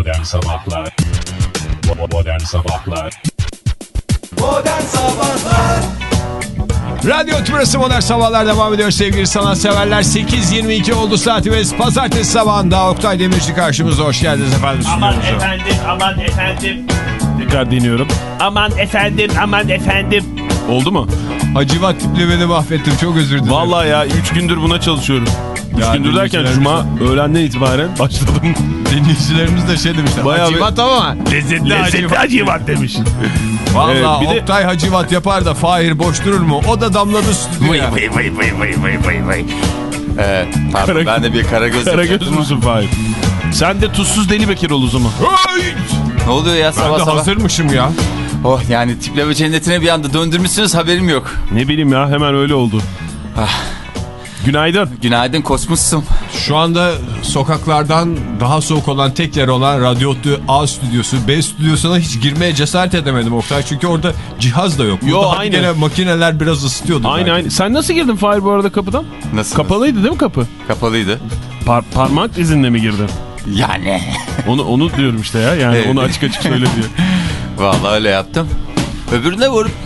Modern Sabahlar Modern Sabahlar Modern Sabahlar Radyo Tümrüt'ü Modern Sabahlar devam ediyor sevgili sanatseverler. 8.22 oldu saatimiz. Pazartesi sabahında Oktay Demirci karşımızda. Hoş geldiniz efendim. Aman stüdyomuza. efendim, aman efendim. Tekrar deniyorum. Aman efendim, aman efendim. Oldu mu? Hacivat tiplemeni mahvettim. Çok özür dilerim. Vallahi ya 3 gündür buna çalışıyorum. 3 Ya gündür derken cuma öğlenden itibaren başladım. Dinleyicilerimiz de şey demişler. Bayağı bir- Hacivat ama lezzetli Lezzetli Hacivat. acıvat demiş. Valla Evet, bir de- Oktay Hacivat yapar da Fahir boş durur mu? O da damladı stüdyoya. Vay vay vay vay vay vay vay. Ee, pardon Kara- ben de bir karagöz Karagöz müsün Fahir? Sen de tuzsuz deli bekir ol o zaman. Ne oluyor ya Ben sabah de sabah? hazırmışım ya. Oh yani tipleme cennetine bir anda döndürmüşsünüz haberim yok. Ne bileyim ya hemen öyle oldu. Günaydın. Günaydın kosmosum. Şu anda sokaklardan daha soğuk olan tek yer olan Radyo A stüdyosu, B stüdyosuna hiç girmeye cesaret edemedim Oktay. Çünkü orada cihaz da yok. Yo, Burada hadi aynı. gene makineler biraz ısıtıyordu. Aynı belki. aynı. Sen nasıl girdin Fahir bu arada kapıdan? Nasıl? Kapalıydı değil mi kapı? Kapalıydı. Par parmak izinle mi girdin? Yani. Onu onu diyorum işte ya. Yani Evet. onu açık açık söyle diyor. Vallahi öyle yaptım. Öbürüne vur.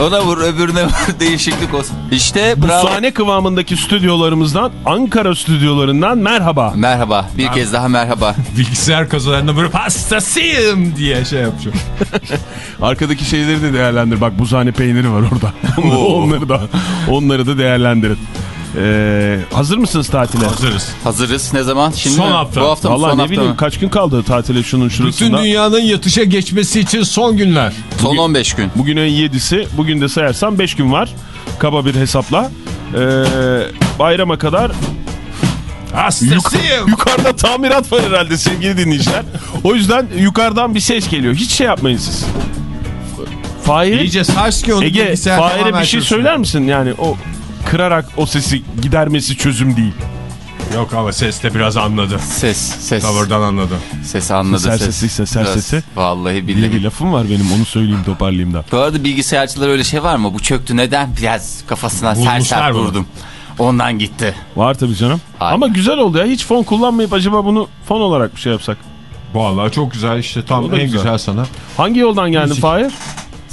Ona vur öbürüne vur değişiklik olsun. İşte Bu bravo. sahne kıvamındaki stüdyolarımızdan Ankara stüdyolarından merhaba. Merhaba. Bir kez daha merhaba. Bilgisayar kasalarında böyle hastasıyım diye şey yapacağım. Arkadaki şeyleri de değerlendir. Bak buzhane peyniri var orada. onları da onları da değerlendirin. Ee, hazır mısınız tatile? Hazırız. Hazırız. Ne zaman? Şimdi Son mi? hafta. Bu hafta mı? Vallahi Son ne hafta bileyim mı? kaç gün kaldı tatile şunun Bütün şurasında. dünyanın yatışa geçmesi için son günler. Son 15 gün. Bugün ayın 7'si. Bugün de sayarsam 5 gün var. Kaba bir hesapla. Ee, bayrama kadar Hastasıyım. yukarıda tamirat var herhalde sevgili dinleyiciler. O yüzden yukarıdan bir ses geliyor. Hiç şey yapmayın siz. Fahir, İyice ki onu Ege, Fahir'e bir şey söyler misin? Yani o kırarak o sesi gidermesi çözüm değil. Yok ama ses de biraz anladı. Ses. Ses. Tavırdan anladı. Ses anladı. Ses. sesiyse ser Biraz- sesi. Vallahi billahi. bir lafım var benim onu söyleyeyim toparlayayım da. Bu arada bilgisayarcılar öyle şey var mı? Bu çöktü neden? Biraz kafasına ser Vurmuşlar ser bunu. vurdum. Ondan gitti. Var tabii canım. Aynen. Ama güzel oldu ya. Hiç fon kullanmayıp acaba bunu fon olarak bir şey yapsak. Vallahi çok güzel işte tam en güzel. güzel sana. Hangi yoldan geldin. Fahir?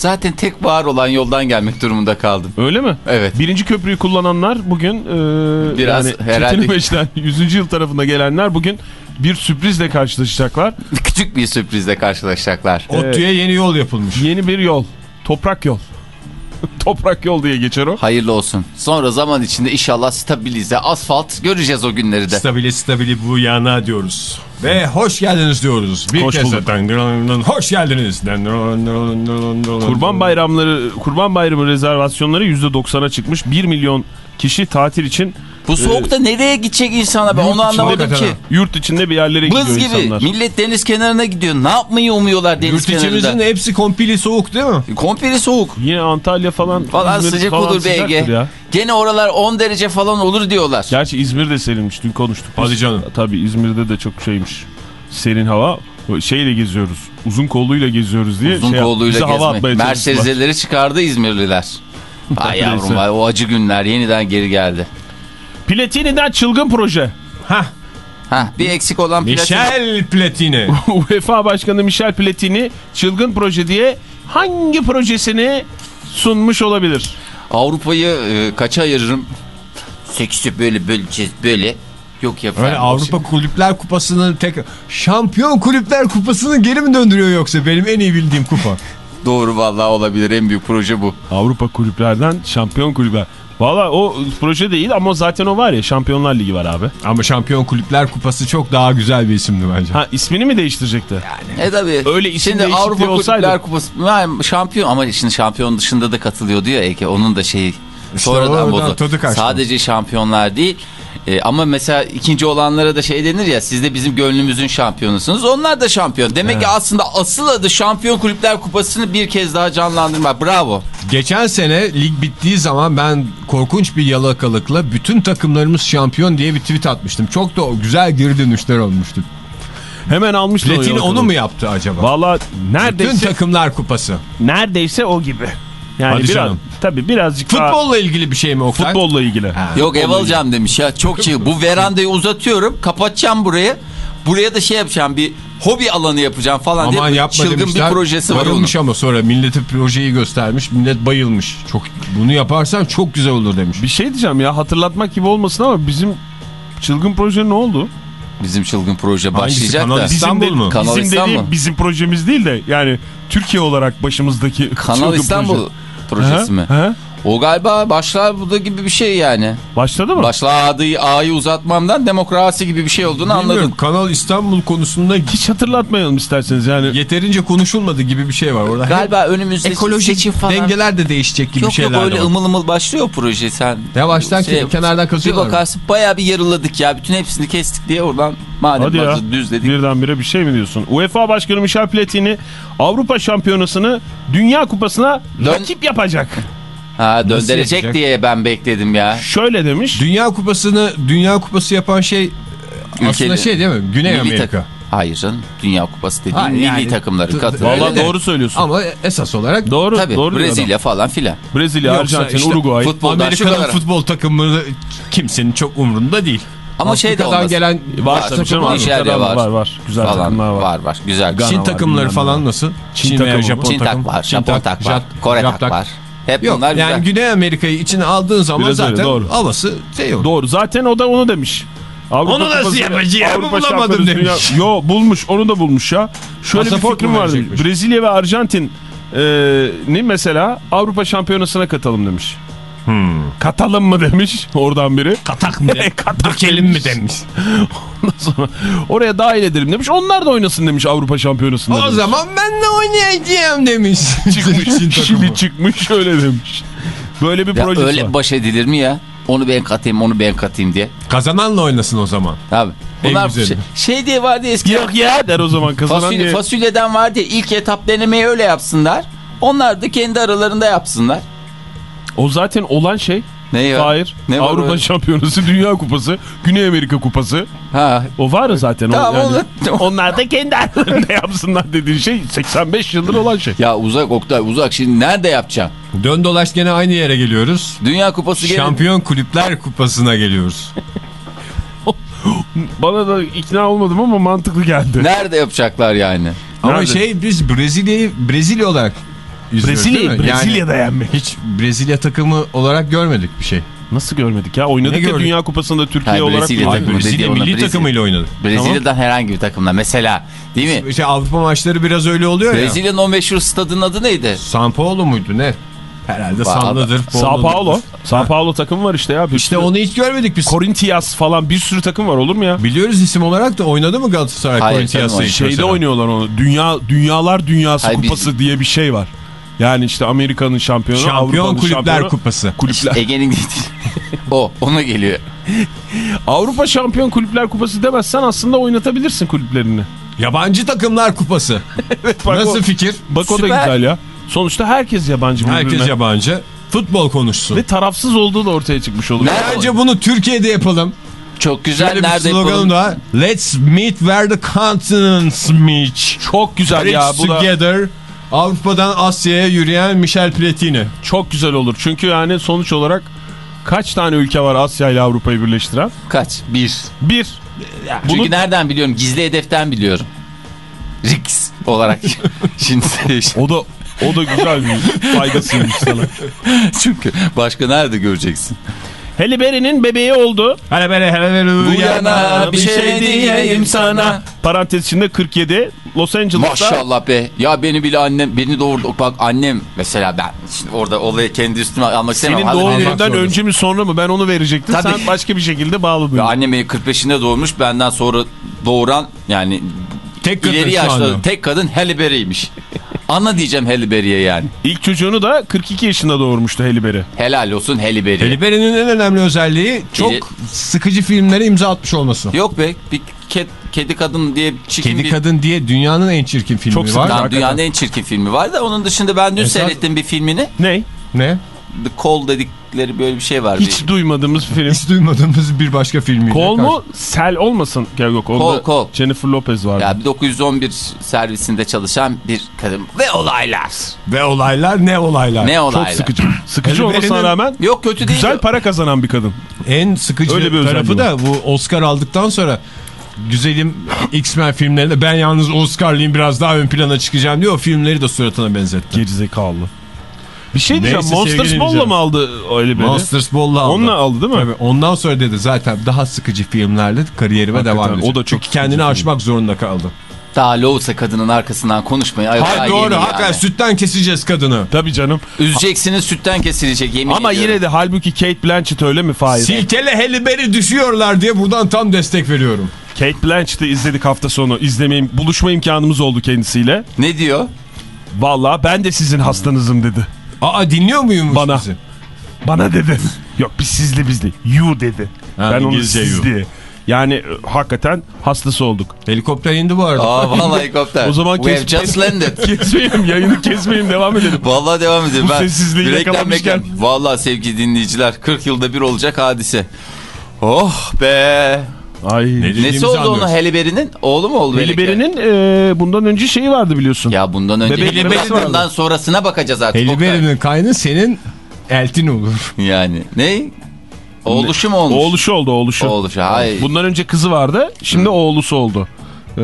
Zaten tek var olan yoldan gelmek durumunda kaldım. Öyle mi? Evet. Birinci köprüyü kullananlar bugün e, Biraz yani herhalde- Çetin 100. yıl tarafına gelenler bugün bir sürprizle karşılaşacaklar. Küçük bir sürprizle karşılaşacaklar. ODTÜ'ye yeni yol yapılmış. Yeni bir yol. Toprak yol. Toprak yol diye geçer o. Hayırlı olsun. Sonra zaman içinde inşallah stabilize, asfalt göreceğiz o günleri de. Stabili stabili bu yana diyoruz. Ve hoş geldiniz diyoruz. Bir Hoş kez bulduk. hoş geldiniz. Kurban bayramları, kurban bayramı rezervasyonları %90'a çıkmış. 1 milyon kişi tatil için Bu soğukta nereye gidecek insanlar ben Yurt onu anlamadım ki. yurt içinde bir yerlere Bız gidiyor gibi. insanlar. Millet deniz kenarına gidiyor. Ne yapmayı umuyorlar deniz Yurt içimizin kenarında? hepsi kompili soğuk değil mi? Komple soğuk. Yine Antalya falan, Falan İzmir sıcak falan olur Ege. Ya. Gene oralar 10 derece falan olur diyorlar. Gerçi İzmir de serinmiş. Dün konuştuk. Hadi canım. Tabii İzmir'de de çok şeymiş. Serin hava. Şeyle geziyoruz. Uzun kolluyla geziyoruz diye. Uzun şey, kolluyla bize hava gezmek. atmaya. Mercedes'leri çıkardı İzmirliler. Ay yavrum o acı günler yeniden geri geldi. Platini'den çılgın proje. Hah. Ha bir eksik olan. Michel Platini. UEFA Başkanı Michel Platini çılgın proje diye hangi projesini sunmuş olabilir? Avrupa'yı e, kaça ayırırım? Sekizi böyle böleceğiz böyle. Yok ya. Öyle Avrupa Kulüpler Kupası'nın tek Şampiyon Kulüpler Kupası'nı geri mi döndürüyor yoksa benim en iyi bildiğim kupa? Doğru vallahi olabilir en büyük proje bu. Avrupa kulüplerden şampiyon kulüpler. Valla o proje değil ama zaten o var ya Şampiyonlar Ligi var abi. Ama Şampiyon Kulüpler Kupası çok daha güzel bir isimdi bence. Ha ismini mi değiştirecekti? E tabi. Öyle isim Şimdi Avrupa olsaydı- Kulüpler Kupası yani şampiyon ama şimdi şampiyon dışında da katılıyor diyor Ege. Onun da şeyi İşte sonradan bozuldu. Sadece şampiyonlar değil. E, ama mesela ikinci olanlara da şey denir ya siz de bizim gönlümüzün şampiyonusunuz. Onlar da şampiyon. Demek ki aslında asıl adı Şampiyon Kulüpler Kupası'nı bir kez daha canlandırmak. Bravo. Geçen sene lig bittiği zaman ben korkunç bir yalakalıkla bütün takımlarımız şampiyon diye bir tweet atmıştım. Çok da güzel geri dönüşler olmuştu. Hemen Platini yolu. onu mu yaptı acaba? Valla Bütün neredeyse takımlar kupası. neredeyse o gibi. Yani Hadi biraz canım. tabii birazcık daha Futbolla ilgili bir şey mi Oktay? futbolla ilgili. Yok ev alacağım demiş ya. Çok çığ. Bu verandayı uzatıyorum. Kapatacağım burayı. Buraya da şey yapacağım bir hobi alanı yapacağım falan Aman diye yapma çılgın demişler. bir projesi var onun. Ama sonra millete projeyi göstermiş. Millet bayılmış. Çok Bunu yaparsan çok güzel olur demiş. Bir şey diyeceğim ya hatırlatmak gibi olmasın ama bizim çılgın proje ne oldu? Bizim çılgın proje Hangisi? başlayacak Kanal da. İstanbul? İstanbul mu? Kanal bizim İstanbul. dediğim bizim projemiz değil de yani Türkiye olarak başımızdaki Kanal çılgın İstanbul proje. Projesi Hı? mi? Hı? O galiba başlar bu da gibi bir şey yani. Başladı mı? Başladığı A'yı uzatmamdan demokrasi gibi bir şey olduğunu anladım. Bilmiyorum, Kanal İstanbul konusunda Hiç hatırlatmayalım isterseniz yani. yeterince konuşulmadı gibi bir şey var orada. Galiba önümüzde ekolojik seçim falan. dengeler de değişecek gibi Yok şeyler yok de öyle var. ımıl ımıl başlıyor proje sen. Yavaştan Şey- kenardan Bir kazıyorlar. mı? bakarsın bayağı bir yarıladık ya. Bütün hepsini kestik diye oradan madem Hadi ya düzledik. birdenbire bir şey mi diyorsun? UEFA Başkanı Michel Platini Avrupa Şampiyonası'nı Dünya Kupası'na rakip yapacak. Ha döndürecek diye ben bekledim ya. Şöyle demiş. Dünya Kupası'nı Dünya Kupası yapan şey aslında Ülkeli- şey değil mi? Güney Milli Amerika. takım. Hayır canım. Dünya Kupası dediğin Ha, milli yani- takımların T- katıldığı. Öyle Vallahi de. doğru söylüyorsun. Ama esas olarak Doğru, Tabii doğru Brezilya falan filan. Brezilya, Yoksa Arjantin, işte Uruguay. Amerika'nın kadar. futbol takımı kimsenin çok umrunda değil. Ama şey de olmaz. gelen Var Var, tabii canım. takım Nijerya var. var. var. Güzel falan takımlar var. var var. Güzel. Gana Çin var, takımları bilmem falan nasıl? Çin Çin, takımı. Japon Çin tak takım. var, Çin Japon tak, var, Kore tak var. Hep Yok bunlar yani güzel. Güney Amerika'yı içine aldığın zaman Biraz öyle, zaten doğru. havası şey olur. Doğru. Zaten o da onu demiş. Avrupa Onu nasıl Avrupa bulamadım demiş. Dünya- Yo bulmuş. Onu da bulmuş ya. Şöyle Pasaport bir fikrim mu var demiş. verecekmiş? Brezilya ve Arjantin e, ne mesela Avrupa Şampiyonası'na katalım demiş. Katalım mı demiş oradan biri. Katak mı? Katak Dökelim mi demiş. Ondan sonra oraya dahil edelim demiş. Onlar da oynasın demiş Avrupa Şampiyonası'nda. O demiş. zaman ben de oynayacağım demiş. çıkmış. Şili çıkmış şöyle demiş. Böyle bir Ya projesi öyle var. baş edilir mi ya? Onu ben katayım, onu ben katayım diye. Kazananla oynasın o zaman. Abi. En Bunlar şey, şey diye vardı eski. Yok ya der o zaman kazanan Fasulye, diye. fasulyeden vardı ya ilk etap denemeyi öyle yapsınlar. Onlar da kendi aralarında yapsınlar. O zaten olan şey. Ne ya? Hayır. Ne var Avrupa öyle? Şampiyonası, Dünya Kupası, Güney Amerika Kupası. Ha. O var zaten. o Tamam, yani. onu- Onlar da kendi aralarında yapsınlar dediğin şey 85 yıldır olan şey. Ya uzak Oktay uzak şimdi nerede yapacağım? Dön dolaş gene aynı yere geliyoruz. Dünya Kupası gelin. Şampiyon Kulüpler Kupası'na geliyoruz. Bana da ikna olmadım ama mantıklı geldi. Nerede yapacaklar yani? Ama Nerede? şey biz Brezilya'yı Brezilya olarak izliyoruz mi? Brezilya'da Yani yenmek. hiç Brezilya takımı olarak görmedik bir şey. Nasıl görmedik ya? Oynadık Ne ya gördük? Dünya Kupası'nda Türkiye Hayır, olarak. Brezilya takımı. Brezilya milli Brezilya. takımıyla oynadık. Brezilya'dan herhangi bir takımla mesela değil mi? İşte Avrupa maçları biraz öyle oluyor ya. Brezilya'nın o meşhur stadının adı neydi? San Paulo muydu ne? Herhalde Sanlı'dır. Sao Paulo. Sao Paulo takımı var işte ya. Bir İşte sürü- onu hiç görmedik biz. Corinthians falan bir sürü takım var olur mu ya? Biliyoruz isim olarak da oynadı mı Galatasaray Hayır, Corinthians'ı Şeyde mesela? oynuyorlar onu. Dünya Dünyalar Dünyası Hayır, biz- Kupası diye bir şey var. Yani işte Amerika'nın şampiyonu, Şampiyon Avrupa'nın Kulüpler şampiyonu. Kupası. Kulüpler. Ege'nin o ona geliyor. Avrupa Şampiyon Kulüpler Kupası demezsen aslında oynatabilirsin kulüplerini. Yabancı Takımlar Kupası. Bak Nasıl o, fikir? bak o da güzel ya. Sonuçta herkes yabancı birbirine. Herkes yabancı. Futbol konuşsun. Ve tarafsız olduğu da ortaya çıkmış oluyor. Nerede Bence bunu Türkiye'de yapalım. Çok güzel Şöyle bir nerede sloganım yapalım? da. Let's meet where the continents meet. Çok güzel ya. Bridge Bu da together. Avrupa'dan Asya'ya yürüyen Michel Platini. çok güzel olur. Çünkü yani sonuç olarak kaç tane ülke var Asya ile Avrupa'yı birleştiren? Kaç? Bir. Bir. Çünkü Bunu- nereden biliyorum? Gizli hedeften biliyorum. Rix olarak. Şimdi O da o da güzel bir faydasıymış sana. çünkü başka nerede göreceksin? Halle Berry'nin bebeği oldu. Hele böyle hele böyle Bu yana bir şey diyeyim sana. Parantez içinde 47. Los Angeles'ta. Maşallah be. Ya beni bile annem beni doğurdu. Bak annem mesela ben şimdi orada olayı kendi üstüme almak istemem. Senin doğum gününden önce mi sonra mı ben onu verecektim. Tabii. Sen başka bir şekilde bağladın. Ya annem beni 45'inde doğurmuş. Benden sonra doğuran yani Tek kadın ileri anda. tek kadın Halle Berry'ymiş. Ana diyeceğim Halle Berry'e yani. İlk çocuğunu da 42 yaşında doğurmuştu Halle Berry. Helal olsun Halle Berry. Halle Berry'nin en önemli özelliği çok Biri- sıkıcı filmlere imza atmış olması. Yok be bir ke- kedi kadın diye çirkin Kedi bir... Kadın diye dünyanın en çirkin filmi Çok var. Hakikaten. dünyanın en çirkin filmi var da onun dışında ben dün Esas- seyrettim bir filmini. Ne? Ne? The Call dedikleri böyle bir şey var. Hiç bir... duymadığımız bir film. Hiç duymadığımız bir başka filmiyle. Kol mu? Sel olmasın. Yok, Kol, kol. Jennifer Lopez vardı. Ya 1911 servisinde çalışan bir kadın ve olaylar. Ve olaylar ne olaylar? Ne Çok olaylar? sıkıcı. Sıkıcı Halle olmasına rağmen Yok kötü değil. güzel para kazanan bir kadın. En sıkıcı Öyle bir tarafı da bu Oscar aldıktan sonra güzelim X-Men filmlerinde ben yalnız Oscar'lıyım biraz daha ön plana çıkacağım diyor. O filmleri de suratına benzetti. Gerizekalı. Bir şey diyeceğim. Neyse, Monsters Ball'la mı aldı öyle beni? Monsters Ball'la aldı. Onunla aldı değil mi? Tabii, ondan sonra dedi zaten daha sıkıcı filmlerle kariyerime Hakikaten, devam edecek. o da çok Çünkü kendini film. aşmak zorunda kaldı. Daha loğusa kadının arkasından konuşmayın. Ay, Hayır ay, doğru hakikaten yani. sütten keseceğiz kadını. Tabii canım. Üzeceksiniz sütten kesilecek yemin Ama ediyorum. yine de halbuki Kate Blanchett öyle mi Fahir? Silkele heliberi düşüyorlar diye buradan tam destek veriyorum. Kate Blanchett'i izledik hafta sonu. İzlemeyim, buluşma imkanımız oldu kendisiyle. Ne diyor? Vallahi ben de sizin hastanızım dedi. Aa dinliyor muyum Bana. bizi? Bana dedi. Yok biz sizli bizli. You dedi. Ha, ben onu İngilizce you. sizli. Yani e, hakikaten hastası olduk. Helikopter indi bu arada. Aa vallahi helikopter. O zaman We have kes- just landed. Kesmeyeyim yayını kesmeyeyim devam edelim. Vallahi devam edelim. Bu Ben sessizliği yakalamışken-. Vallahi sevgili dinleyiciler 40 yılda bir olacak hadise. Oh be. Ay. Ne Nesi oldu onun anlıyoruz. Halle Berry'nin? Oğlu mu oldu? Heliberi'nin e, bundan önce şeyi vardı biliyorsun. Ya bundan önce bundan sonrasına bakacağız artık. Heliberi'nin kaynı senin eltin olur. Yani ne? Oğluşu mu olmuş? Oğluşu oldu oğluşu. Oğluşu, hayır. Bundan önce kızı vardı. Şimdi oğlusu oldu. Ee,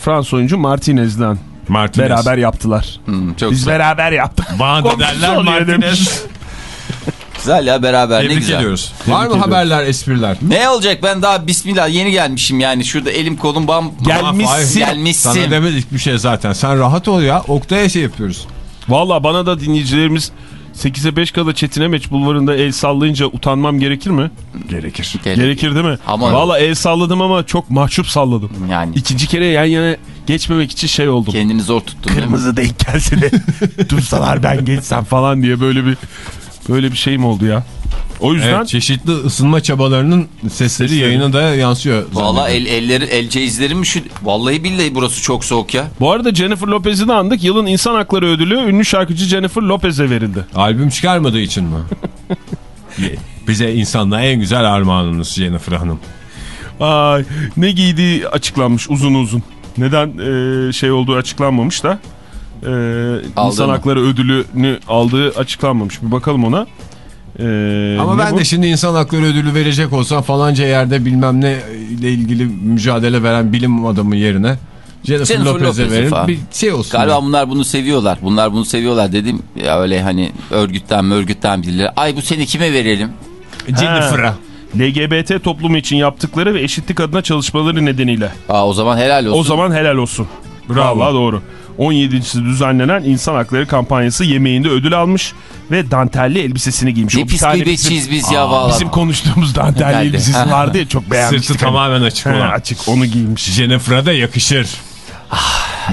Fransız oyuncu Martinez'den Martinez. beraber yaptılar. Hmm, çok Biz güzel. beraber yaptık. Bana derler. Martinez. Güzel ya beraber ne Tebrik güzel. ediyoruz. Tebrik Var mı ediyoruz. haberler, espriler? Ne olacak ben daha bismillah yeni gelmişim yani şurada elim kolum bam Gelmişsin. gelmişsin. Sana demedik bir şey zaten. Sen rahat ol ya. Oktay'a şey yapıyoruz. Valla bana da dinleyicilerimiz 8'e 5 kala Çetinemeç bulvarında el sallayınca utanmam gerekir mi? Gerekir. Gerekir. Gerekir değil mi? Ama- Valla el salladım ama çok mahcup salladım. Yani İkinci kere yan yana geçmemek için şey oldum. kendini zor tuttun değil mi? Kırmızı denk gelse de dursalar ben geçsem falan diye böyle bir böyle bir şeyim oldu ya. O yüzden Evet, çeşitli ısınma çabalarının sesleri yayına da yansıyor. Valla el, elleri el ceyizlerim şu vallahi billahi burası çok soğuk ya. bu arada Jennifer Lopez'i de andık. Yılın İnsan Hakları Ödülü ünlü şarkıcı Jennifer Lopez'e verildi. Albüm çıkarmadığı için mi? Bize insanlığa en güzel armağanınız Jennifer Hanım. Ay ne giydiği açıklanmış uzun uzun. Neden e, şey olduğu açıklanmamış da. E, İnsan mı? Hakları Ödülünü aldığı açıklanmamış. Bir bakalım ona. E, Ama ben bu? de şimdi insan hakları ödülü verecek olsam falanca yerde bilmem ne ile ilgili mücadele veren bilim adamı yerine Jennifer, Jennifer Lopez'e Lopez'i verin falan. bir şey olsun. Galiba ya. bunlar bunu seviyorlar. Bunlar bunu seviyorlar dedim. Ya öyle hani örgütten örgütten birileri. Ay bu seni kime verelim? Jennifer'a. LGBT toplumu için yaptıkları ve eşitlik adına çalışmaları nedeniyle. Aa o zaman helal olsun. O zaman helal olsun. Bravo. Vallahi doğru. 17.si düzenlenen İnsan Hakları kampanyası yemeğinde ödül almış ve dantelli elbisesini giymiş. ne pis göbeçiyiz biz ya valla. Bizim konuştuğumuz dantelli elbisesi vardı ya çok beğenmiştik. Sırtı hani. tamamen açık olan. açık onu giymiş. Jennifer'a da yakışır.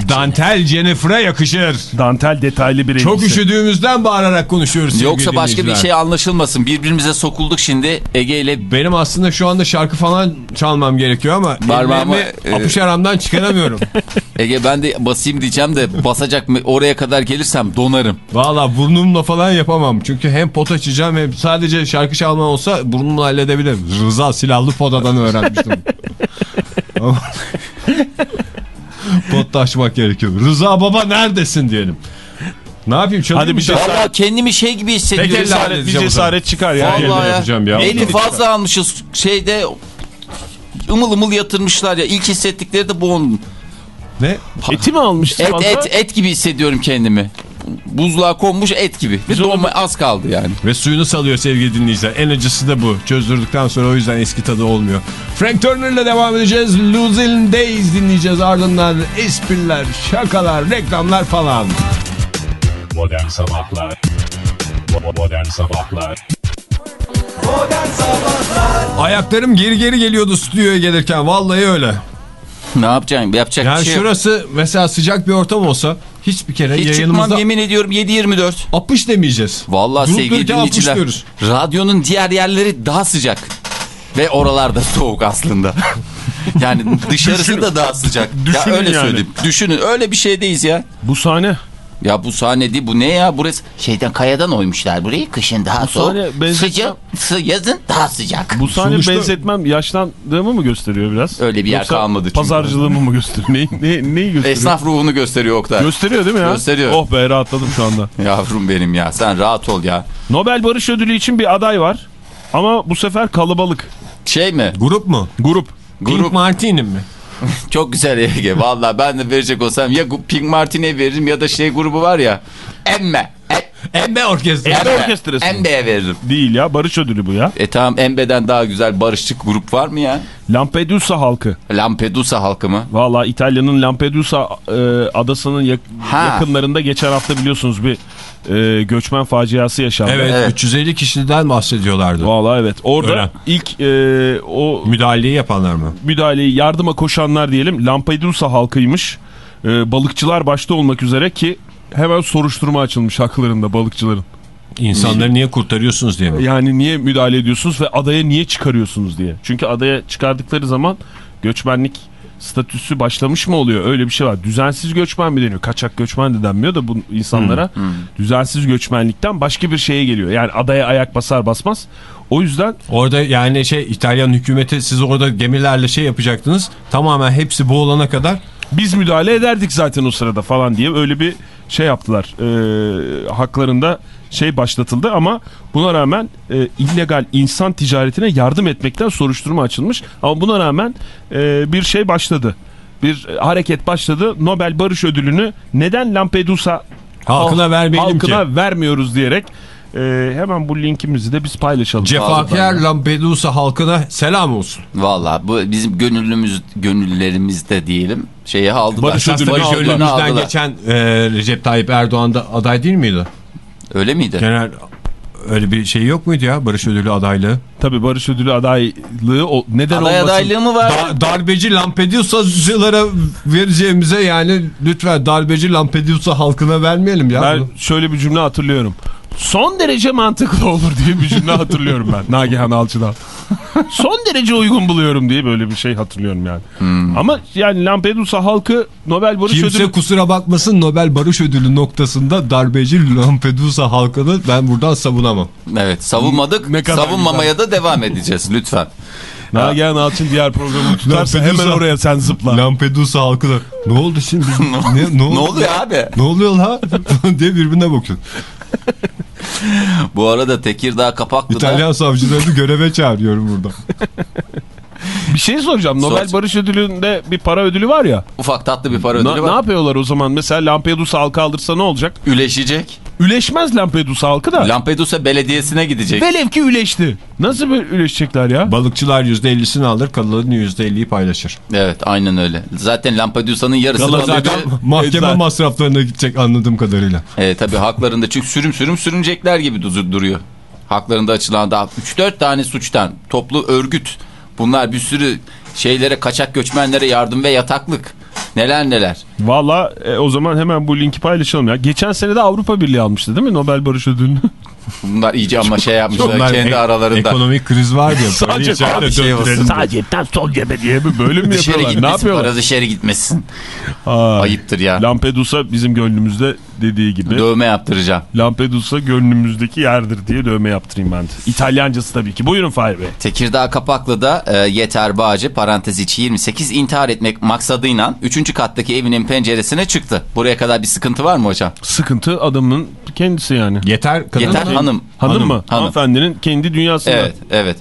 Dantel Jennifer'a yakışır. Dantel detaylı bir Çok elbise. üşüdüğümüzden bağırarak konuşuyoruz. Yoksa başka bir şey anlaşılmasın. Birbirimize sokulduk şimdi Ege ile. Benim aslında şu anda şarkı falan çalmam gerekiyor ama Parmağımı, e- apış aramdan çıkaramıyorum. Ege ben de basayım diyeceğim de basacak mı oraya kadar gelirsem donarım. Valla burnumla falan yapamam. Çünkü hem pot açacağım hem sadece şarkı çalma olsa burnumla halledebilirim. Rıza silahlı podadan öğrenmiştim. Ama- pot taşımak gerekiyor. Rıza baba neredesin diyelim. Ne yapayım çalayım Hadi bir şey-? Valla kendimi şey gibi Tek hissediyorum. elle Cesaret, bir cesaret çıkar ya. Vallahi yapacağım ya. Eti fazla almışız şeyde ımıl ımıl yatırmışlar ya. İlk hissettikleri de bu onun. Ne? Eti mi almışsın Et fazla? et et gibi hissediyorum kendimi. Buzluğa konmuş et gibi. Ve dolma az kaldı yani. Ve suyunu salıyor sevgili dinleyiciler. En acısı da bu. Çözdürdükten sonra o yüzden eski tadı olmuyor. Frank Turner'la devam edeceğiz. Losing Days dinleyeceğiz. Ardından espriler, şakalar, reklamlar falan. Modern Sabahlar Modern Sabahlar Modern Sabahlar Ayaklarım geri geri geliyordu stüdyoya gelirken. Vallahi öyle. Ne yapacaksın? Yapacak Yani bir şey yok. şurası mesela sıcak bir ortam olsa hiçbir kere Hiç yayınımızda çıkmam yemin ediyorum 7-24. apış demeyeceğiz. Vallahi Durup sevgili dinleyiciler. Radyonun diğer yerleri daha sıcak. Ve oralarda soğuk aslında. yani dışarısı da daha sıcak. ya Düşünün öyle yani. söyleyeyim. Düşünün öyle bir şeydeyiz ya. Bu sahne. Ya bu sahne değil bu ne ya burası şeyden kayadan oymuşlar burayı kışın daha soğuk sahne benzetmem- sıcak sı- yazın daha sıcak. Bu sahne Sonuçta- benzetmem yaşlandığımı mı gösteriyor biraz? Öyle bir yer Yoksa kalmadı çünkü. Pazarcılığımı mı gösteriyor? Neyi, ne, neyi gösteriyor? Esnaf ruhunu gösteriyor Oktay. Gösteriyor değil mi ya? Gösteriyor. Oh be rahatladım şu anda. Yavrum benim ya sen rahat ol ya. Nobel Barış Ödülü için bir aday var. Ama bu sefer kalabalık. Şey mi? Grup mu? Grup. Pink Grup Martini mi? Çok güzel Ege. Valla ben de verecek olsam ya Pink Martin'e veririm ya da şey grubu var ya. Emme. Embe orkestrası. Embe orkestrası? Embe'ye veririm. Değil ya barış ödülü bu ya. E tamam Embe'den daha güzel barışçık grup var mı ya? Lampedusa halkı. Lampedusa halkı mı? Valla İtalya'nın Lampedusa e, adasının yak- Ha. yakınlarında geçen hafta biliyorsunuz bir e, göçmen faciası yaşandı. Evet, Evet. 350 kişiden bahsediyorlardı. Valla evet. Orada Öyle. ilk e, o Müdahaleyi yapanlar mı? müdahaleyi yardıma koşanlar diyelim Lampedusa halkıymış. E, balıkçılar başta olmak üzere ki hemen soruşturma açılmış haklarında balıkçıların. İnsanları niye kurtarıyorsunuz diye mi? Yani niye müdahale ediyorsunuz ve adaya niye çıkarıyorsunuz diye. Çünkü adaya çıkardıkları zaman göçmenlik statüsü başlamış mı oluyor? Öyle bir şey var. Düzensiz göçmen mi deniyor? Kaçak göçmen de denmiyor da bu insanlara düzensiz göçmenlikten başka bir şeye geliyor. Yani adaya ayak basar basmaz. O yüzden Orada yani şey İtalyan hükümeti siz orada gemilerle şey yapacaktınız. Tamamen hepsi boğulana kadar biz müdahale ederdik zaten o sırada falan diye öyle bir şey yaptılar. Ee, haklarında şey başlatıldı ama buna rağmen e, illegal insan ticaretine yardım etmekten soruşturma açılmış. Ama buna rağmen e, bir şey başladı. Bir e, hareket başladı. Nobel Barış Ödülünü neden Lampedusa halkına halk- vermeyelim ki. halkına vermiyoruz diyerek e, hemen bu linkimizi de biz paylaşalım. Cefakar Lampedusa halkına selam olsun. Valla bu bizim gönüllümüz gönüllerimizde diyelim. Şeyi aldılar. Barış ödülünü aldılar. geçen e, Recep Tayyip Erdoğan da aday değil miydi? Öyle miydi? Genel öyle bir şey yok muydu ya Barış Ödülü adaylığı? Tabii Barış Ödülü adaylığı o, neden Aday olmasın? adaylığı mı var? Da- darbeci Lampedusa'cılara vereceğimize yani lütfen darbeci Lampedusa halkına vermeyelim ya. Ben bunu. şöyle bir cümle hatırlıyorum. Son derece mantıklı olur diye bir cümle hatırlıyorum ben Nagihan Alçı'dan. Son derece uygun buluyorum diye böyle bir şey hatırlıyorum yani. Ama yani Lampedusa halkı Nobel Barış Kimse Ödülü... kusura bakmasın Nobel Barış Ödülü noktasında darbeci Lampedusa halkını ben buradan savunamam. Evet savunmadık. Ne kadar Savunmamaya da devam edeceğiz lütfen. Nagihan Alçın diğer programı tutarsa Lampedusa- hemen oraya sen zıpla. Lampedusa halkına ne oldu şimdi? ne, ne, oldu Ne oluyor abi? Ne oluyor la? diye birbirine bakıyor. Bu arada Tekirdağ Kapaklı'da İtalyan savcılarını göreve çağırıyorum burada. Bir şey soracağım. Nobel Sor. Barış Ödülü'nde bir para ödülü var ya. ufak tatlı bir para Na- ödülü ne var. yapıyorlar o zaman? Mesela Lampedusa halkı alırsa ne olacak? Üleşecek. Üleşmez Lampedusa halkı da. Lampedusa Belediyesi'ne gidecek. Velev ki üleşti. Nasıl böyle üleşecekler ya? Balıkçılar %50'sini alır, kalanın %50'yi paylaşır. Evet aynen öyle. Zaten Lampedusa'nın yarısını alıyor. zaten mahkeme Eczane. masraflarına gidecek anladığım kadarıyla. Evet tabii haklarında çünkü sürüm sürüm sürünecekler gibi du- duruyor. Haklarında açılan daha 3-4 tane suçtan toplu örgüt. Bunlar bir sürü şeylere kaçak göçmenlere yardım ve yataklık. Neler neler. Valla e, o zaman hemen bu linki paylaşalım ya. Geçen sene de Avrupa Birliği almıştı değil mi Nobel Barış Ödülünü? Bunlar iyice ama şey yapmışlar kendi ek- aralarında. Ekonomik kriz var ya. Sadece içeride bir şey döndürelim olsun. Sağ cepten sol cebe diye böyle mi Dışarı yapıyorlar? Ne gitmesin yapıyorlar? para dışarı gitmesin. Aa, Ayıptır ya. Lampedusa bizim gönlümüzde dediği gibi. Dövme yaptıracağım. Lampedusa gönlümüzdeki yerdir diye dövme yaptırayım ben de. İtalyancası tabii ki. Buyurun Fahir Bey. Tekirdağ Kapaklı'da e, Yeter Bağcı parantez içi 28 intihar etmek maksadıyla 3. kattaki evinin penceresine çıktı. Buraya kadar bir sıkıntı var mı hocam? Sıkıntı adamın kendisi yani. Yeter kadın. Yeter hanım. Hanım, Hanım, mı? hanım. Hanımefendinin kendi dünyasında. Evet, evet.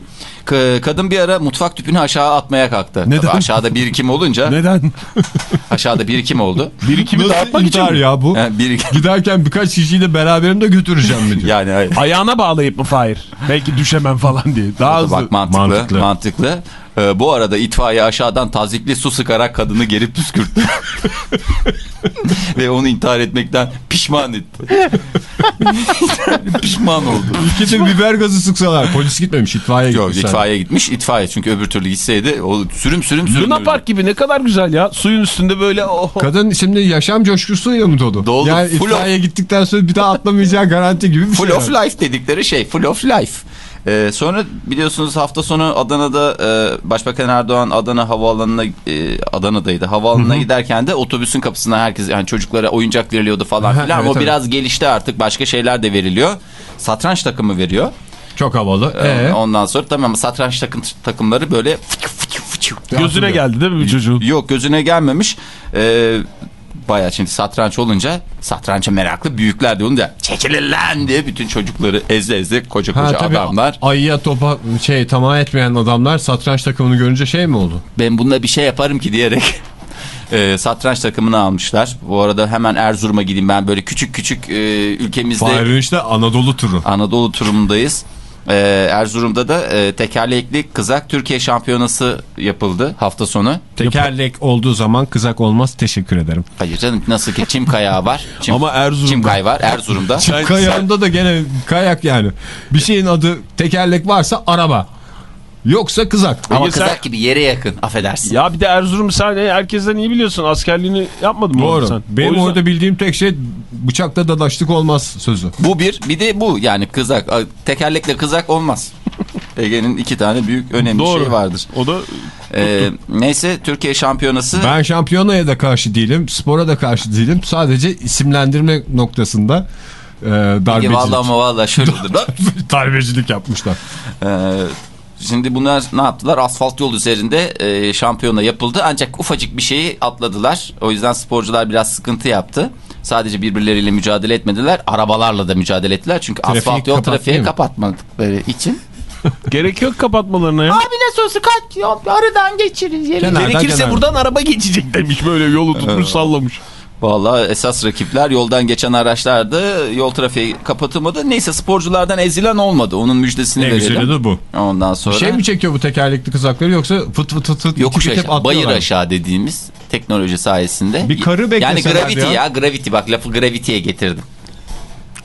Kadın bir ara mutfak tüpünü aşağı atmaya kalktı. Neden? Tabii aşağıda birikim olunca Neden? aşağıda birikim oldu. Birikimi Nasıl dağıtmak için mi? ya bu? Yani birikim. Giderken birkaç kişiyi de beraberimde götüreceğim mi diyor. Yani hayır. Ayağına bağlayıp mı Fahir? Belki düşemem falan diye. Daha hızlı. Bak mantıklı. Mantıklı. Mantıklı. Ee, bu arada itfaiye aşağıdan tazikli su sıkarak kadını geri püskürttü. Ve onu intihar etmekten pişman etti. pişman oldu. İki biber gazı sıksalar. Polis gitmemiş itfaiye Yok gitmiş. itfaiye gitmiş. itfaiye çünkü öbür türlü gitseydi o sürüm sürüm sürüm. Luna Park gibi ne kadar güzel ya. Suyun üstünde böyle oh. Kadın şimdi yaşam coşkusuyla mı dolu? Dolu. Yani Full itfaiye gittikten sonra bir daha atlamayacağı garanti gibi bir Full şey. of life dedikleri şey. Full of life. Ee, sonra biliyorsunuz hafta sonu Adana'da e, Başbakan Erdoğan Adana havaalanına e, Adana'daydı. Havaalanına giderken de otobüsün kapısına herkes yani çocuklara oyuncak veriliyordu falan filan. evet, o evet. biraz gelişti artık. Başka şeyler de veriliyor. Satranç takımı veriyor. Çok havalı. Ee, Ee? Ondan sonra tamam satranç takım takımları böyle Gözüne geldi değil mi çocuğun? Yok gözüne gelmemiş. Ee, Baya şimdi satranç olunca satrança meraklı büyükler de olunca çekilin diye bütün çocukları ezle ezle koca Ha, koca tabii, adamlar. Ayıya topa şey tamam etmeyen adamlar satranç takımını görünce şey mi oldu? Ben bununla bir şey yaparım ki diyerek e, satranç takımını almışlar. Bu arada hemen Erzurum'a gideyim ben böyle küçük küçük e, ülkemizde işte Anadolu turu. Anadolu turundayız. Ee, Erzurum'da da e, tekerlekli kızak Türkiye şampiyonası yapıldı hafta sonu. Tekerlek olduğu zaman kızak olmaz teşekkür ederim. Hayır canım nasıl ki çim kayağı var. Çim, Ama Erzurum'da- Çim kay var Erzurum'da. Çim kayağında da gene kayak yani. Bir şeyin adı tekerlek varsa araba. Yoksa kızak. Ama sen- kızak gibi yere yakın affedersin. Ya bir de Erzurum sen herkesten iyi biliyorsun. Askerliğini yapmadın mı Doğru. sen? Benim yüzden- orada bildiğim tek şey bıçakta dadaşlık olmaz sözü. Bu bir bir de bu yani kızak tekerlekle kızak olmaz. Ege'nin iki tane büyük önemli Doğru. şey vardır. O da Ee, neyse Türkiye şampiyonası Ben şampiyonaya da karşı değilim, spora da karşı değilim. Sadece isimlendirme noktasında e, darbecilik, valla ama valla şöyle. Lan. darbecilik yapmışlar. Ee, şimdi bunlar ne yaptılar? Asfalt yol üzerinde e, şampiyona yapıldı. Ancak ufacık bir şeyi atladılar. O yüzden sporcular biraz sıkıntı yaptı. Sadece birbirleriyle mücadele etmediler. Arabalarla da mücadele ettiler. Çünkü Trafiği asfalt yol trafiğe kapatmadıkları için. gerek yok kapatmalarına ya. ne sosu kaç yol aradan geçiriz. Kenardan Gerekirse kenardan. buradan araba geçecek demiş böyle yolu tutmuş sallamış. Vallahi esas rakipler yoldan geçen araçlardı. Yol trafiği kapatılmadı. Neyse sporculardan ezilen olmadı. Onun müjdesini Ne güzeli verelim. de bu. Ondan sonra Şey mi çekiyor bu tekerlekli kızakları yoksa fıt fıt fıt fıt yokuş aşağı, bayır aşağı dediğimiz teknoloji sayesinde. Bir karı Yani bekleselerdi gravity ya. ya. gravity bak lafı gravity'ye getirdim.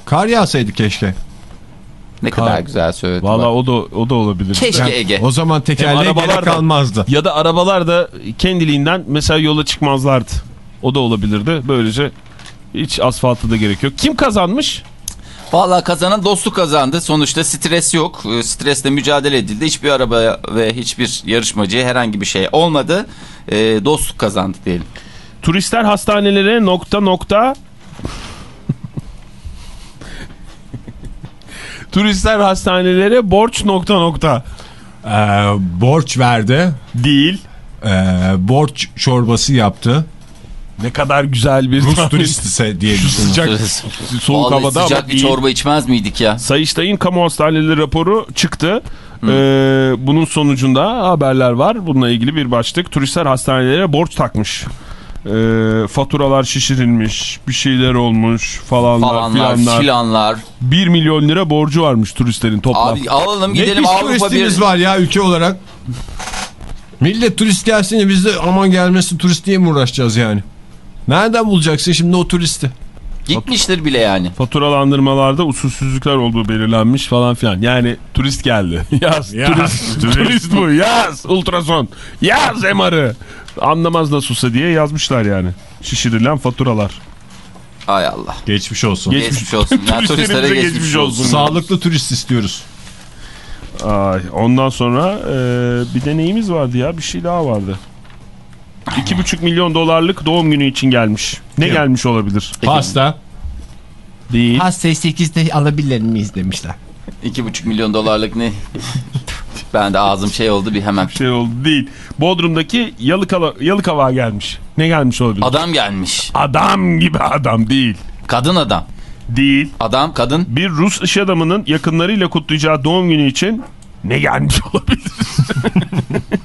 Kar yağsaydı keşke. Ne kadar güzel söyledin. Valla o da o da olabilir. Keşke Yani Ege. O zaman tekerleğe arabalar gerek kalmazdı. Ya da arabalar da kendiliğinden mesela yola çıkmazlardı. O da olabilirdi. Böylece hiç asfalta da gerek yok. Kim kazanmış? Vallahi kazanan dostluk kazandı. Sonuçta stres yok. Ee, Stresle mücadele edildi. Hiçbir arabaya ve hiçbir yarışmacıya herhangi bir şey olmadı. Ee, dostluk kazandı diyelim. Turistler hastanelere nokta nokta Turistler hastanelere borç nokta nokta Ee, borç verdi. değil. Ee, borç çorbası yaptı. Ne kadar güzel bir Rus tahmin. turist ise diye. Sıcak soğuk Vallahi havada sıcak bir değil. çorba içmez miydik ya? Sayıştay'ın kamu hastaneleri raporu çıktı. Ee, bunun sonucunda haberler var. Bununla ilgili bir başlık. Turistler hastanelere borç takmış. Ee, faturalar şişirilmiş, bir şeyler olmuş falanlar, Falanlar, filanlar. filanlar. 1 milyon lira borcu varmış turistlerin toplam. Abi alalım Ne gidelim pis Avrupa turistimiz bir... var ya ülke olarak. Millet turist gelsin ya biz de aman gelmesin turist diye mi uğraşacağız yani? Nereden bulacaksın şimdi o turisti? Gitmiştir bile yani. Faturalandırmalarda usulsüzlükler olduğu belirlenmiş falan filan. Yani turist geldi. Yaz. Yaz, turist, turist. turist bu. Yaz. Ultrason. Yaz MR'ı. Anlamaz nasılsa diye yazmışlar yani. Şişirilen faturalar. Ay Allah. Geçmiş olsun. Geçmiş- Geçmiş olsun. Yani turistlere geçmiş, geçmiş olsun. olsun. Sağlıklı turist istiyoruz. Ay, ondan sonra e, bir de neyimiz vardı ya? Bir şey daha vardı. 2,5 milyon dolarlık doğum günü için gelmiş. Ne Kim? gelmiş olabilir? Pasta. Değil. Pastayı 8'de alabilir miyiz demişler. 2,5 milyon dolarlık ne? ben de ağzım şey oldu bir hemen. şey oldu değil. Bodrum'daki Yalıkava, Yalıkava gelmiş. Ne gelmiş olabilir? Adam gelmiş. adam gibi adam değil. Kadın adam. Değil. Adam kadın. Bir Rus iş adamının yakınlarıyla kutlayacağı doğum günü için ne gelmiş olabilir?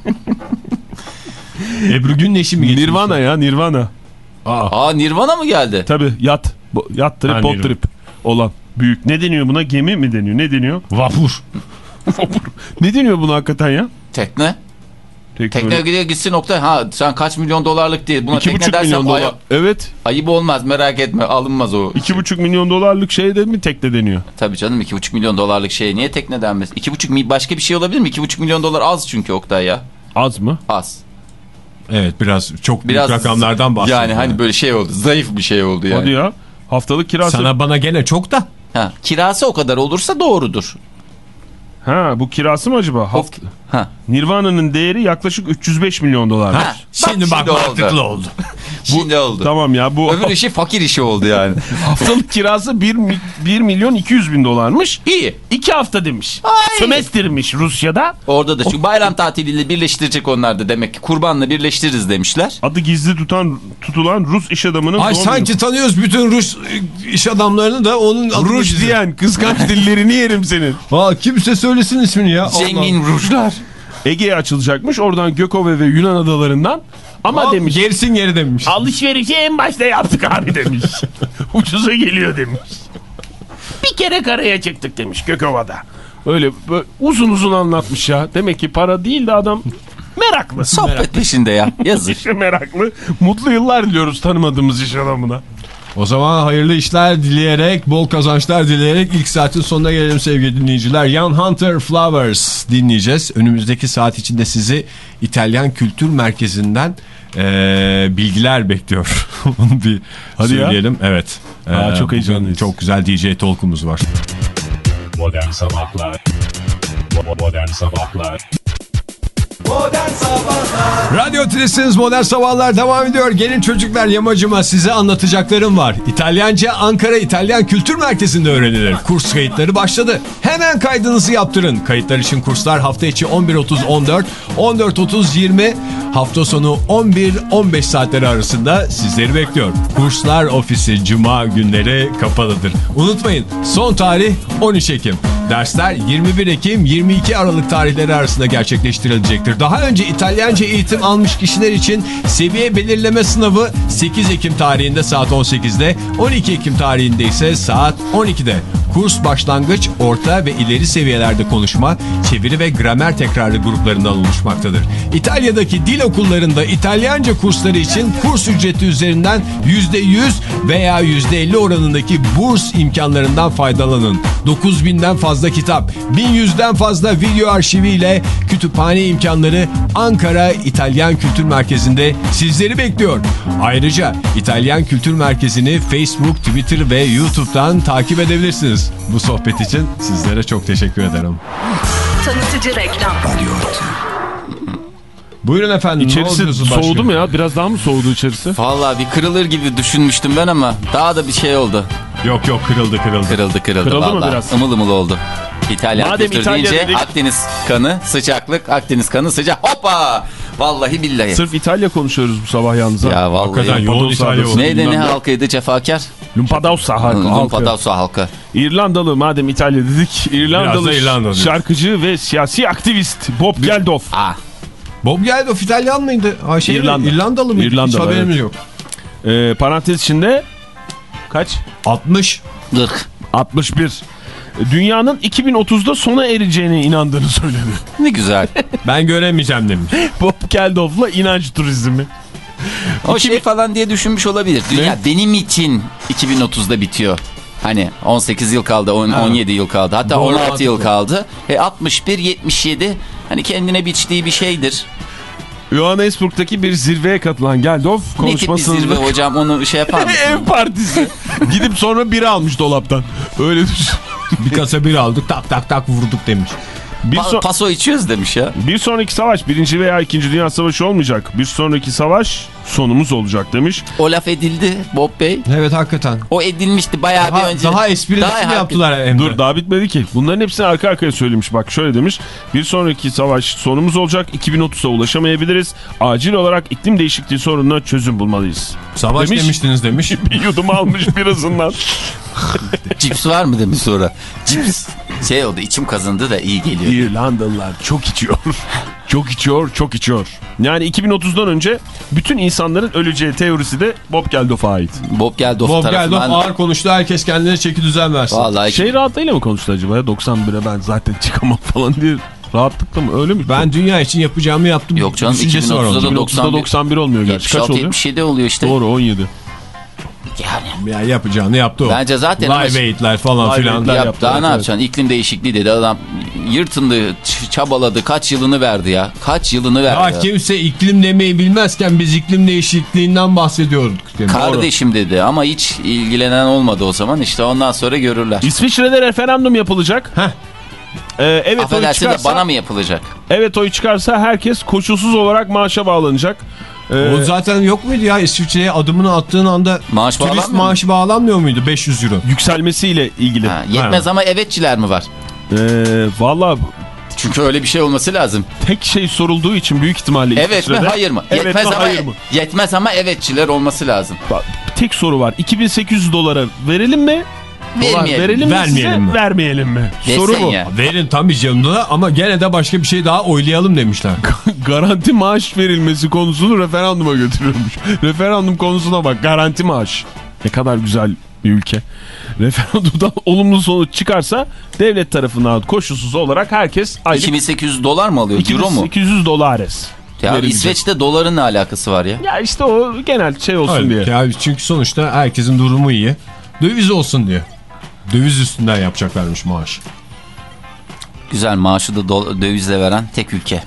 Ebru Gündeş'i mi? Nirvana ya Nirvana. Aa Nirvana mı geldi? Tabi yat. Yat trip, Ha, bot trip olan. Büyük. Ne deniyor buna? Gemi mi deniyor? Ne deniyor? Vapur. Ne deniyor buna hakikaten ya? Tekne. Teknoloji. Tekne gidiyor gitsin nokta. Ha sen kaç milyon dolarlık değil. Buna İki tekne buçuk dersem milyon dolar. ay- Evet. ayıp olmaz merak etme alınmaz o. 2,5 milyon dolarlık şey de mi tekne deniyor? Tabii canım 2,5 milyon dolarlık şey niye tekne denmez? 2,5 mi başka bir şey olabilir mi? 2,5 milyon dolar az çünkü Oktay ya. Az mı? Az. Evet biraz çok Biraz büyük rakamlardan bahsediyor. Yani hani böyle şey oldu. Zayıf bir şey oldu yani. Hadi ya. Haftalık kirası. Sana bana gene çok da. Ha, kirası o kadar olursa doğrudur. Ha bu kirası mı acaba? Haft... Ha. Nirvana'nın değeri yaklaşık 305 milyon dolar. Ha. Şimdi bak, şimdi oldu. mantıklı oldu. İşinde oldu. Tamam ya bu Öbür işi fakir işi oldu yani. haftalık kirası 1, 1 milyon 200 bin dolarmış. İyi. 2 hafta demiş. Sömestrmiş Rusya'da. Orada da çünkü bayram tatiliyle birleştirecek onlar da demek ki kurbanla birleştiririz demişler. Adı gizli tutan tutulan Rus iş adamının Ay sanki tanıyoruz bütün Rus iş adamlarını da onun adını günü. Ruş bize- diyen kıskanç dillerini yerim senin. Aa, kimse söylesin ismini ya. Zengin Rujlar. Ege'ye açılacakmış. Oradan Gökove ve Yunan adalarından. Ama Ama demiş Gerisin geri demiş. alışverişi en başta yaptık abi demiş. Ucuza geliyor demiş. Bir kere karaya çıktık demiş Gökova'da. Öyle, böyle uzun uzun anlatmış ya. Demek ki para değil de adam meraklı. Sohbet peşinde ya. Yazık. Meraklı. Mutlu yıllar diliyoruz tanımadığımız iş adamına. O zaman hayırlı işler dileyerek, bol kazançlar dileyerek ilk saatin sonuna gelelim sevgili dinleyiciler. Jan Hunter Flowers dinleyeceğiz. Önümüzdeki saat içinde sizi İtalyan Kültür Merkezi'nden eee, bilgiler bekliyor. Onu bir Hadi ya. söyleyelim. Evet. Aa, çok bugün heyecanlıyız. Çok güzel DJ Talk'umuz var. Modern Sabahlar Modern Sabahlar Modern Sabahlar Radyo Tülesi'niz Modern Sabahlar devam ediyor. Gelin çocuklar yamacıma size anlatacaklarım var. İtalyanca Ankara İtalyan Kültür Merkezi'nde öğrenilir. Kurs kayıtları başladı. Hemen kaydınızı yaptırın. Kayıtlar için kurslar hafta içi 11.30-14, 14.30-20, hafta sonu 11-15 saatleri arasında sizleri bekliyor. Kurslar ofisi cuma günleri kapalıdır. Unutmayın son tarih 13 Ekim. Dersler 21 Ekim 22 Aralık tarihleri arasında gerçekleştirilecektir. Daha önce İtalyanca eğitim almış kişiler için seviye belirleme sınavı 8 Ekim tarihinde saat 18'de, 12 Ekim tarihinde ise saat 12'de. Kurs başlangıç, orta ve ileri seviyelerde konuşma, çeviri ve gramer tekrarı gruplarından oluşmaktadır. İtalya'daki dil okullarında İtalyanca kursları için kurs ücreti üzerinden %100 veya %50 oranındaki burs imkanlarından faydalanın. 9000'den fazla kitap, 1100'den fazla video arşiviyle kütüphane imkanları Ankara İtalyan Kültür Merkezi'nde sizleri bekliyor. Ayrıca İtalyan Kültür Merkezi'ni Facebook, Twitter ve YouTube'dan takip edebilirsiniz. Bu sohbet için sizlere çok teşekkür ederim. Tanıtıcı reklam. Buyurun efendim. İçerisi soğudu mu ya? Biraz daha mı soğudu içerisi? Vallahi bir kırılır gibi düşünmüştüm ben ama daha da bir şey oldu. Yok yok kırıldı kırıldı. Kırıldı kırıldı Kırıldı mı vallahi. biraz? Imıl ımıl oldu. İtalyan Madem kültür İtalya deyince dedik- Akdeniz kanı sıcaklık Akdeniz kanı sıcak hoppa vallahi billahi. Sırf İtalya konuşuyoruz bu sabah yalnız. ha. ya vallahi. Hakikaten yoğun İtalya oldu. Neydi ne. halkıydı cefakar? Lumpadousa halkı. Lumpadausa halkı. İrlandalı madem İtalya dedik. İrlandalı İrlanda şarkıcı ve siyasi aktivist Bob Geldof. Aa, Bob Geldof İtalyan mıydı? Ha, şey mi? İrlanda. İrlandalı mıydı? İrlandalı, Hiç haberimiz evet. yok. Ee, parantez içinde kaç? 60. gırk. 61. Dünyanın 2030'da sona ereceğine inandığını söyledi. Ne güzel. Ben göremeyeceğim demiş. Bob Geldof'la inanç turizmi. O şey falan diye düşünmüş olabilir. Dünya benim için 2030'da bitiyor. Hani 18 yıl kaldı, on- 17 yıl kaldı. Hatta Doğru, 16 yıl kaldı. E 61, 77 hani kendine biçtiği bir şeydir. Johannesburg'daki bir zirveye katılan Geldof Ne tip bir konuşmasında... zirve hocam onu şey yapar mısın? Ev partisi. Gidip sonra biri almış dolaptan. Öyle düşün. Bir kasa bir aldık tak tak tak vurduk demiş. Bir, Pa- so- paso içiyoruz demiş ya. bir sonraki savaş birinci veya ikinci dünya savaşı olmayacak. Bir sonraki savaş sonumuz olacak demiş. O laf edildi Bob Bey. Evet hakikaten. O edilmişti bayağı Daha, bir önce. daha esprilisini Daha- yaptılar hem de. Dur daha bitmedi ki. Bunların hepsini arka arkaya söylemiş. Bak şöyle demiş. Bir sonraki savaş sonumuz olacak. 2030'a ulaşamayabiliriz. Acil olarak iklim değişikliği sorununa çözüm bulmalıyız. Savaş Demiş. demiştiniz demiş. Bir yudum almış birazından. Cips var mı demiş sonra. Cips. Şey oldu içim kazındı da iyi geliyor. İrlandalılar çok içiyor. çok içiyor, çok içiyor. Yani 2030'dan önce bütün insanların öleceği teorisi de Bob Geldof'a ait. Bob Geldof Bob tarafından. Geldof ağır konuştu. Herkes kendine çeki düzen versin. Vallahi Şey rahatlığıyla mı konuştu acaba ya? 91'e ben zaten çıkamam falan diye. Rahatlıkla mı? Öyle mi? Ben dünya için yapacağımı yaptım. Yok canım, Düşüncesi var 2030'da onun. da 2030'da 91 91 olmuyor gerçi. Kaç 76 oluyor? 77 oluyor işte. Doğru 17. Yani Ya yapacağını yaptı o. Bence zaten Live Aid'ler falan filan. Yap, yaptı, daha evet, ne yapacaksın? İklim değişikliği dedi adam. Yırtındı, çabaladı. Kaç yılını verdi ya? Kaç yılını verdi? Ya kimse iklim demeyi bilmezken biz iklim değişikliğinden bahsediyorduk. demiş. Kardeşim dedi ama hiç ilgilenen olmadı o zaman. İşte ondan sonra görürler. İsviçre'de referandum yapılacak. Heh. Ee, evet oy Affedersin de çıkarsa, bana mı yapılacak? evet oy çıkarsa herkes koşulsuz olarak maaşa bağlanacak. Ee, O zaten yok muydu ya İsviçre'ye adımını attığın anda Maaş turist maaşı bağlanmıyor muydu 500 euro? yükselmesiyle ilgili. Ha, yetmez ama evetçiler mi var? Ee, Valla Çünkü öyle bir şey olması lazım. tek şey sorulduğu için büyük ihtimalle Evet mi hayır mı? Evet yetmez mi ama hayır mı? yetmez ama evetçiler olması lazım. Bak, Tek soru var. 2800 dolara verelim mi? Vermeyelim. verelim mi Vermeyelim mi? Vermeyelim mi? Desen Soru bu. ya. Verin tabii canına ama gene de başka bir şey daha oylayalım demişler. Garanti maaş verilmesi konusunu referanduma götürüyormuş. Referandum konusuna bak garanti maaş. Ne kadar güzel bir ülke. Referandumdan olumlu sonuç çıkarsa devlet tarafından koşulsuz olarak herkes aylık 2800 dolar mı alıyor? Euro mu? 2800 dolares. Ya verilecek. İsveç'te doların ne alakası var ya? Ya işte o genel şey olsun Hayır, diye. ya çünkü sonuçta herkesin durumu iyi. Döviz olsun diye. Döviz üstünden yapacaklarmış maaş. Güzel maaşı da dövizle veren tek ülke.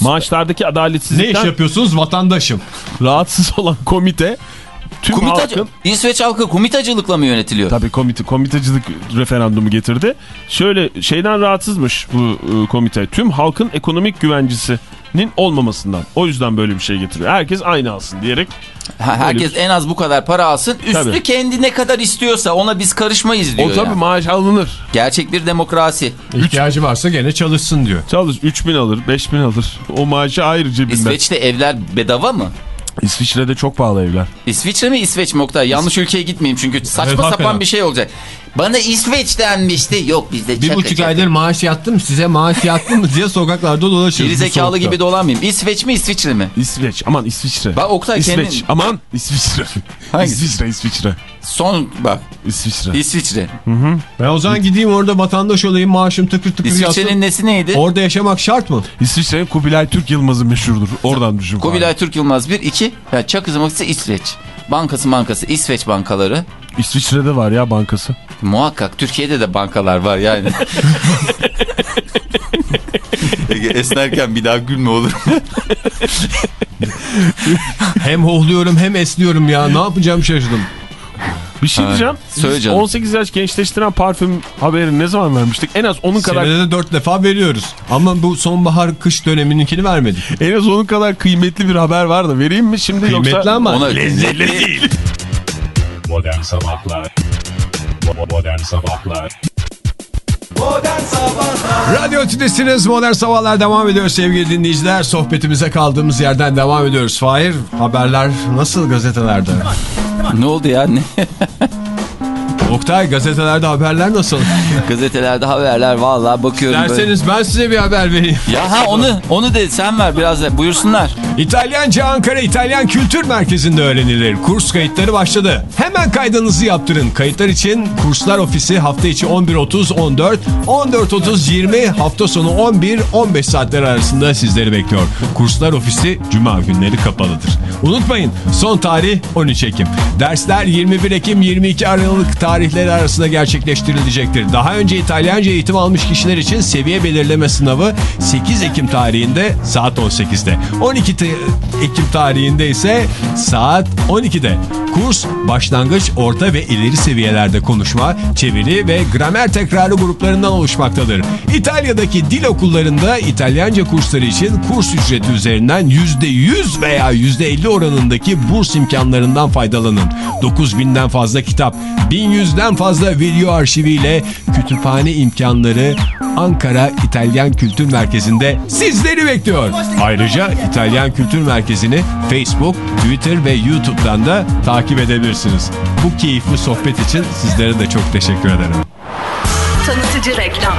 Maaşlardaki Ne adaletsizlikten iş yapıyorsunuz? Vatandaşım. rahatsız olan komite tüm Kumitacı, halkın İsveç halkı komitacılıkla mı yönetiliyor? Tabii komite, komitacılık referandumu getirdi. Şöyle şeyden rahatsızmış bu e, komite. Tüm halkın ekonomik güvencesinin olmamasından. O yüzden böyle bir şey getiriyor. Herkes aynı alsın diyerek. Ha, herkes en az bu kadar para alsın. Üstü Tabii. kendi ne kadar istiyorsa ona biz karışmayız diyor. O tabii yani. maaş alınır. Gerçek bir demokrasi. İhtiyacı varsa gene çalışsın diyor. Çalış 3000 alır 5000 alır. O maaşı ayrı cebinden. İsveç'te evler bedava mı? İsviçre'de çok pahalı evler. İsviçre mi İsveç mi Oktay? Yanlış ülkeye gitmeyeyim çünkü saçma Evet, sapan bir şey olacak. Bana İsveç denmişti. Yok bizde Bir çaka buçuk çaka. aydır maaş yattım size maaş yattım mı diye sokaklarda dolaşıyoruz. Geri zekalı gibi dolanmayayım. İsveç mi İsviçre mi? İsveç aman İsviçre. Bak Oktay İsveç kendin- aman İsviçre. Hangisi? İsviçre İsviçre. Son bak İsviçre. İsviçre. Ben o zaman gideyim orada vatandaş olayım maaşım tıkır tıkır İsviçre'nin yatsın. nesi neydi? Orada yaşamak şart mı? İsviçre'nin Kubilay Türk Yılmaz'ı meşhurdur. Oradan düşün. Kubilay Türk Yılmaz 1 2. Ya Çakı Zımaksı İsveç. Bankası bankası İsveç bankaları. İsviçre'de var ya bankası. Muhakkak Türkiye'de de bankalar var yani. Ege esnerken bir daha gülme olur mu? Hem hohluyorum hem esniyorum ya ne yapacağım şaşırdım. Bir şey diyeceğim. söyle canım. 18 yaş gençleştiren parfüm haberini ne zaman vermiştik? En az onun kadar Senede dört defa veriyoruz. Ama bu sonbahar kış dönemininkini vermedik. en az onun kadar kıymetli bir haber var da vereyim mi şimdi Kıymetli yoksa ama Ona lezzetli değil. Modern Sabahlar Modern Sabahlar Modern Sabahlar Radyo Tülesi'niz Modern Sabahlar devam ediyor sevgili dinleyiciler. Sohbetimize kaldığımız yerden devam ediyoruz. Fahir haberler nasıl gazetelerde? ne oldu ya? Ne? Oktay gazetelerde haberler nasıl? Gazetelerde haberler vallahi bakıyorum böyle. Derseniz ben size bir haber vereyim. Ya ha onu onu de sen ver biraz da buyursunlar. İtalyanca Ankara İtalyan Kültür Merkezi'nde öğrenilir. Kurs kayıtları başladı. Hemen kaydınızı yaptırın. Kayıtlar için kurslar ofisi hafta içi 11.30-14, 14.30-20, hafta sonu 11-15 saatler arasında sizleri bekliyor. Kurslar ofisi cuma günleri kapalıdır. Unutmayın son tarih 13 Ekim. Dersler 21 Ekim 22 Aralık tarihleri arasında gerçekleştirilecektir. Daha önce İtalyanca eğitim almış kişiler için seviye belirleme sınavı 8 Ekim tarihinde saat 18'de. 12 te- Ekim tarihinde ise saat 12'de. Kurs başlangıç, orta ve ileri seviyelerde konuşma, çeviri ve gramer tekrarı gruplarından oluşmaktadır. İtalya'daki dil okullarında İtalyanca kursları için kurs ücreti üzerinden %100 veya %50 oranındaki burs imkanlarından faydalanın. 9000'den fazla kitap, 1100'den fazla video arşiviyle kütüphane imkanları Ankara İtalyan Kültür Merkezi'nde sizleri bekliyor. Ayrıca İtalyan Kültür Merkezi'ni Facebook, Twitter ve YouTube'dan da takip edebilirsiniz. Bu keyifli sohbet için sizlere de çok teşekkür ederim. Tanıtıcı reklam.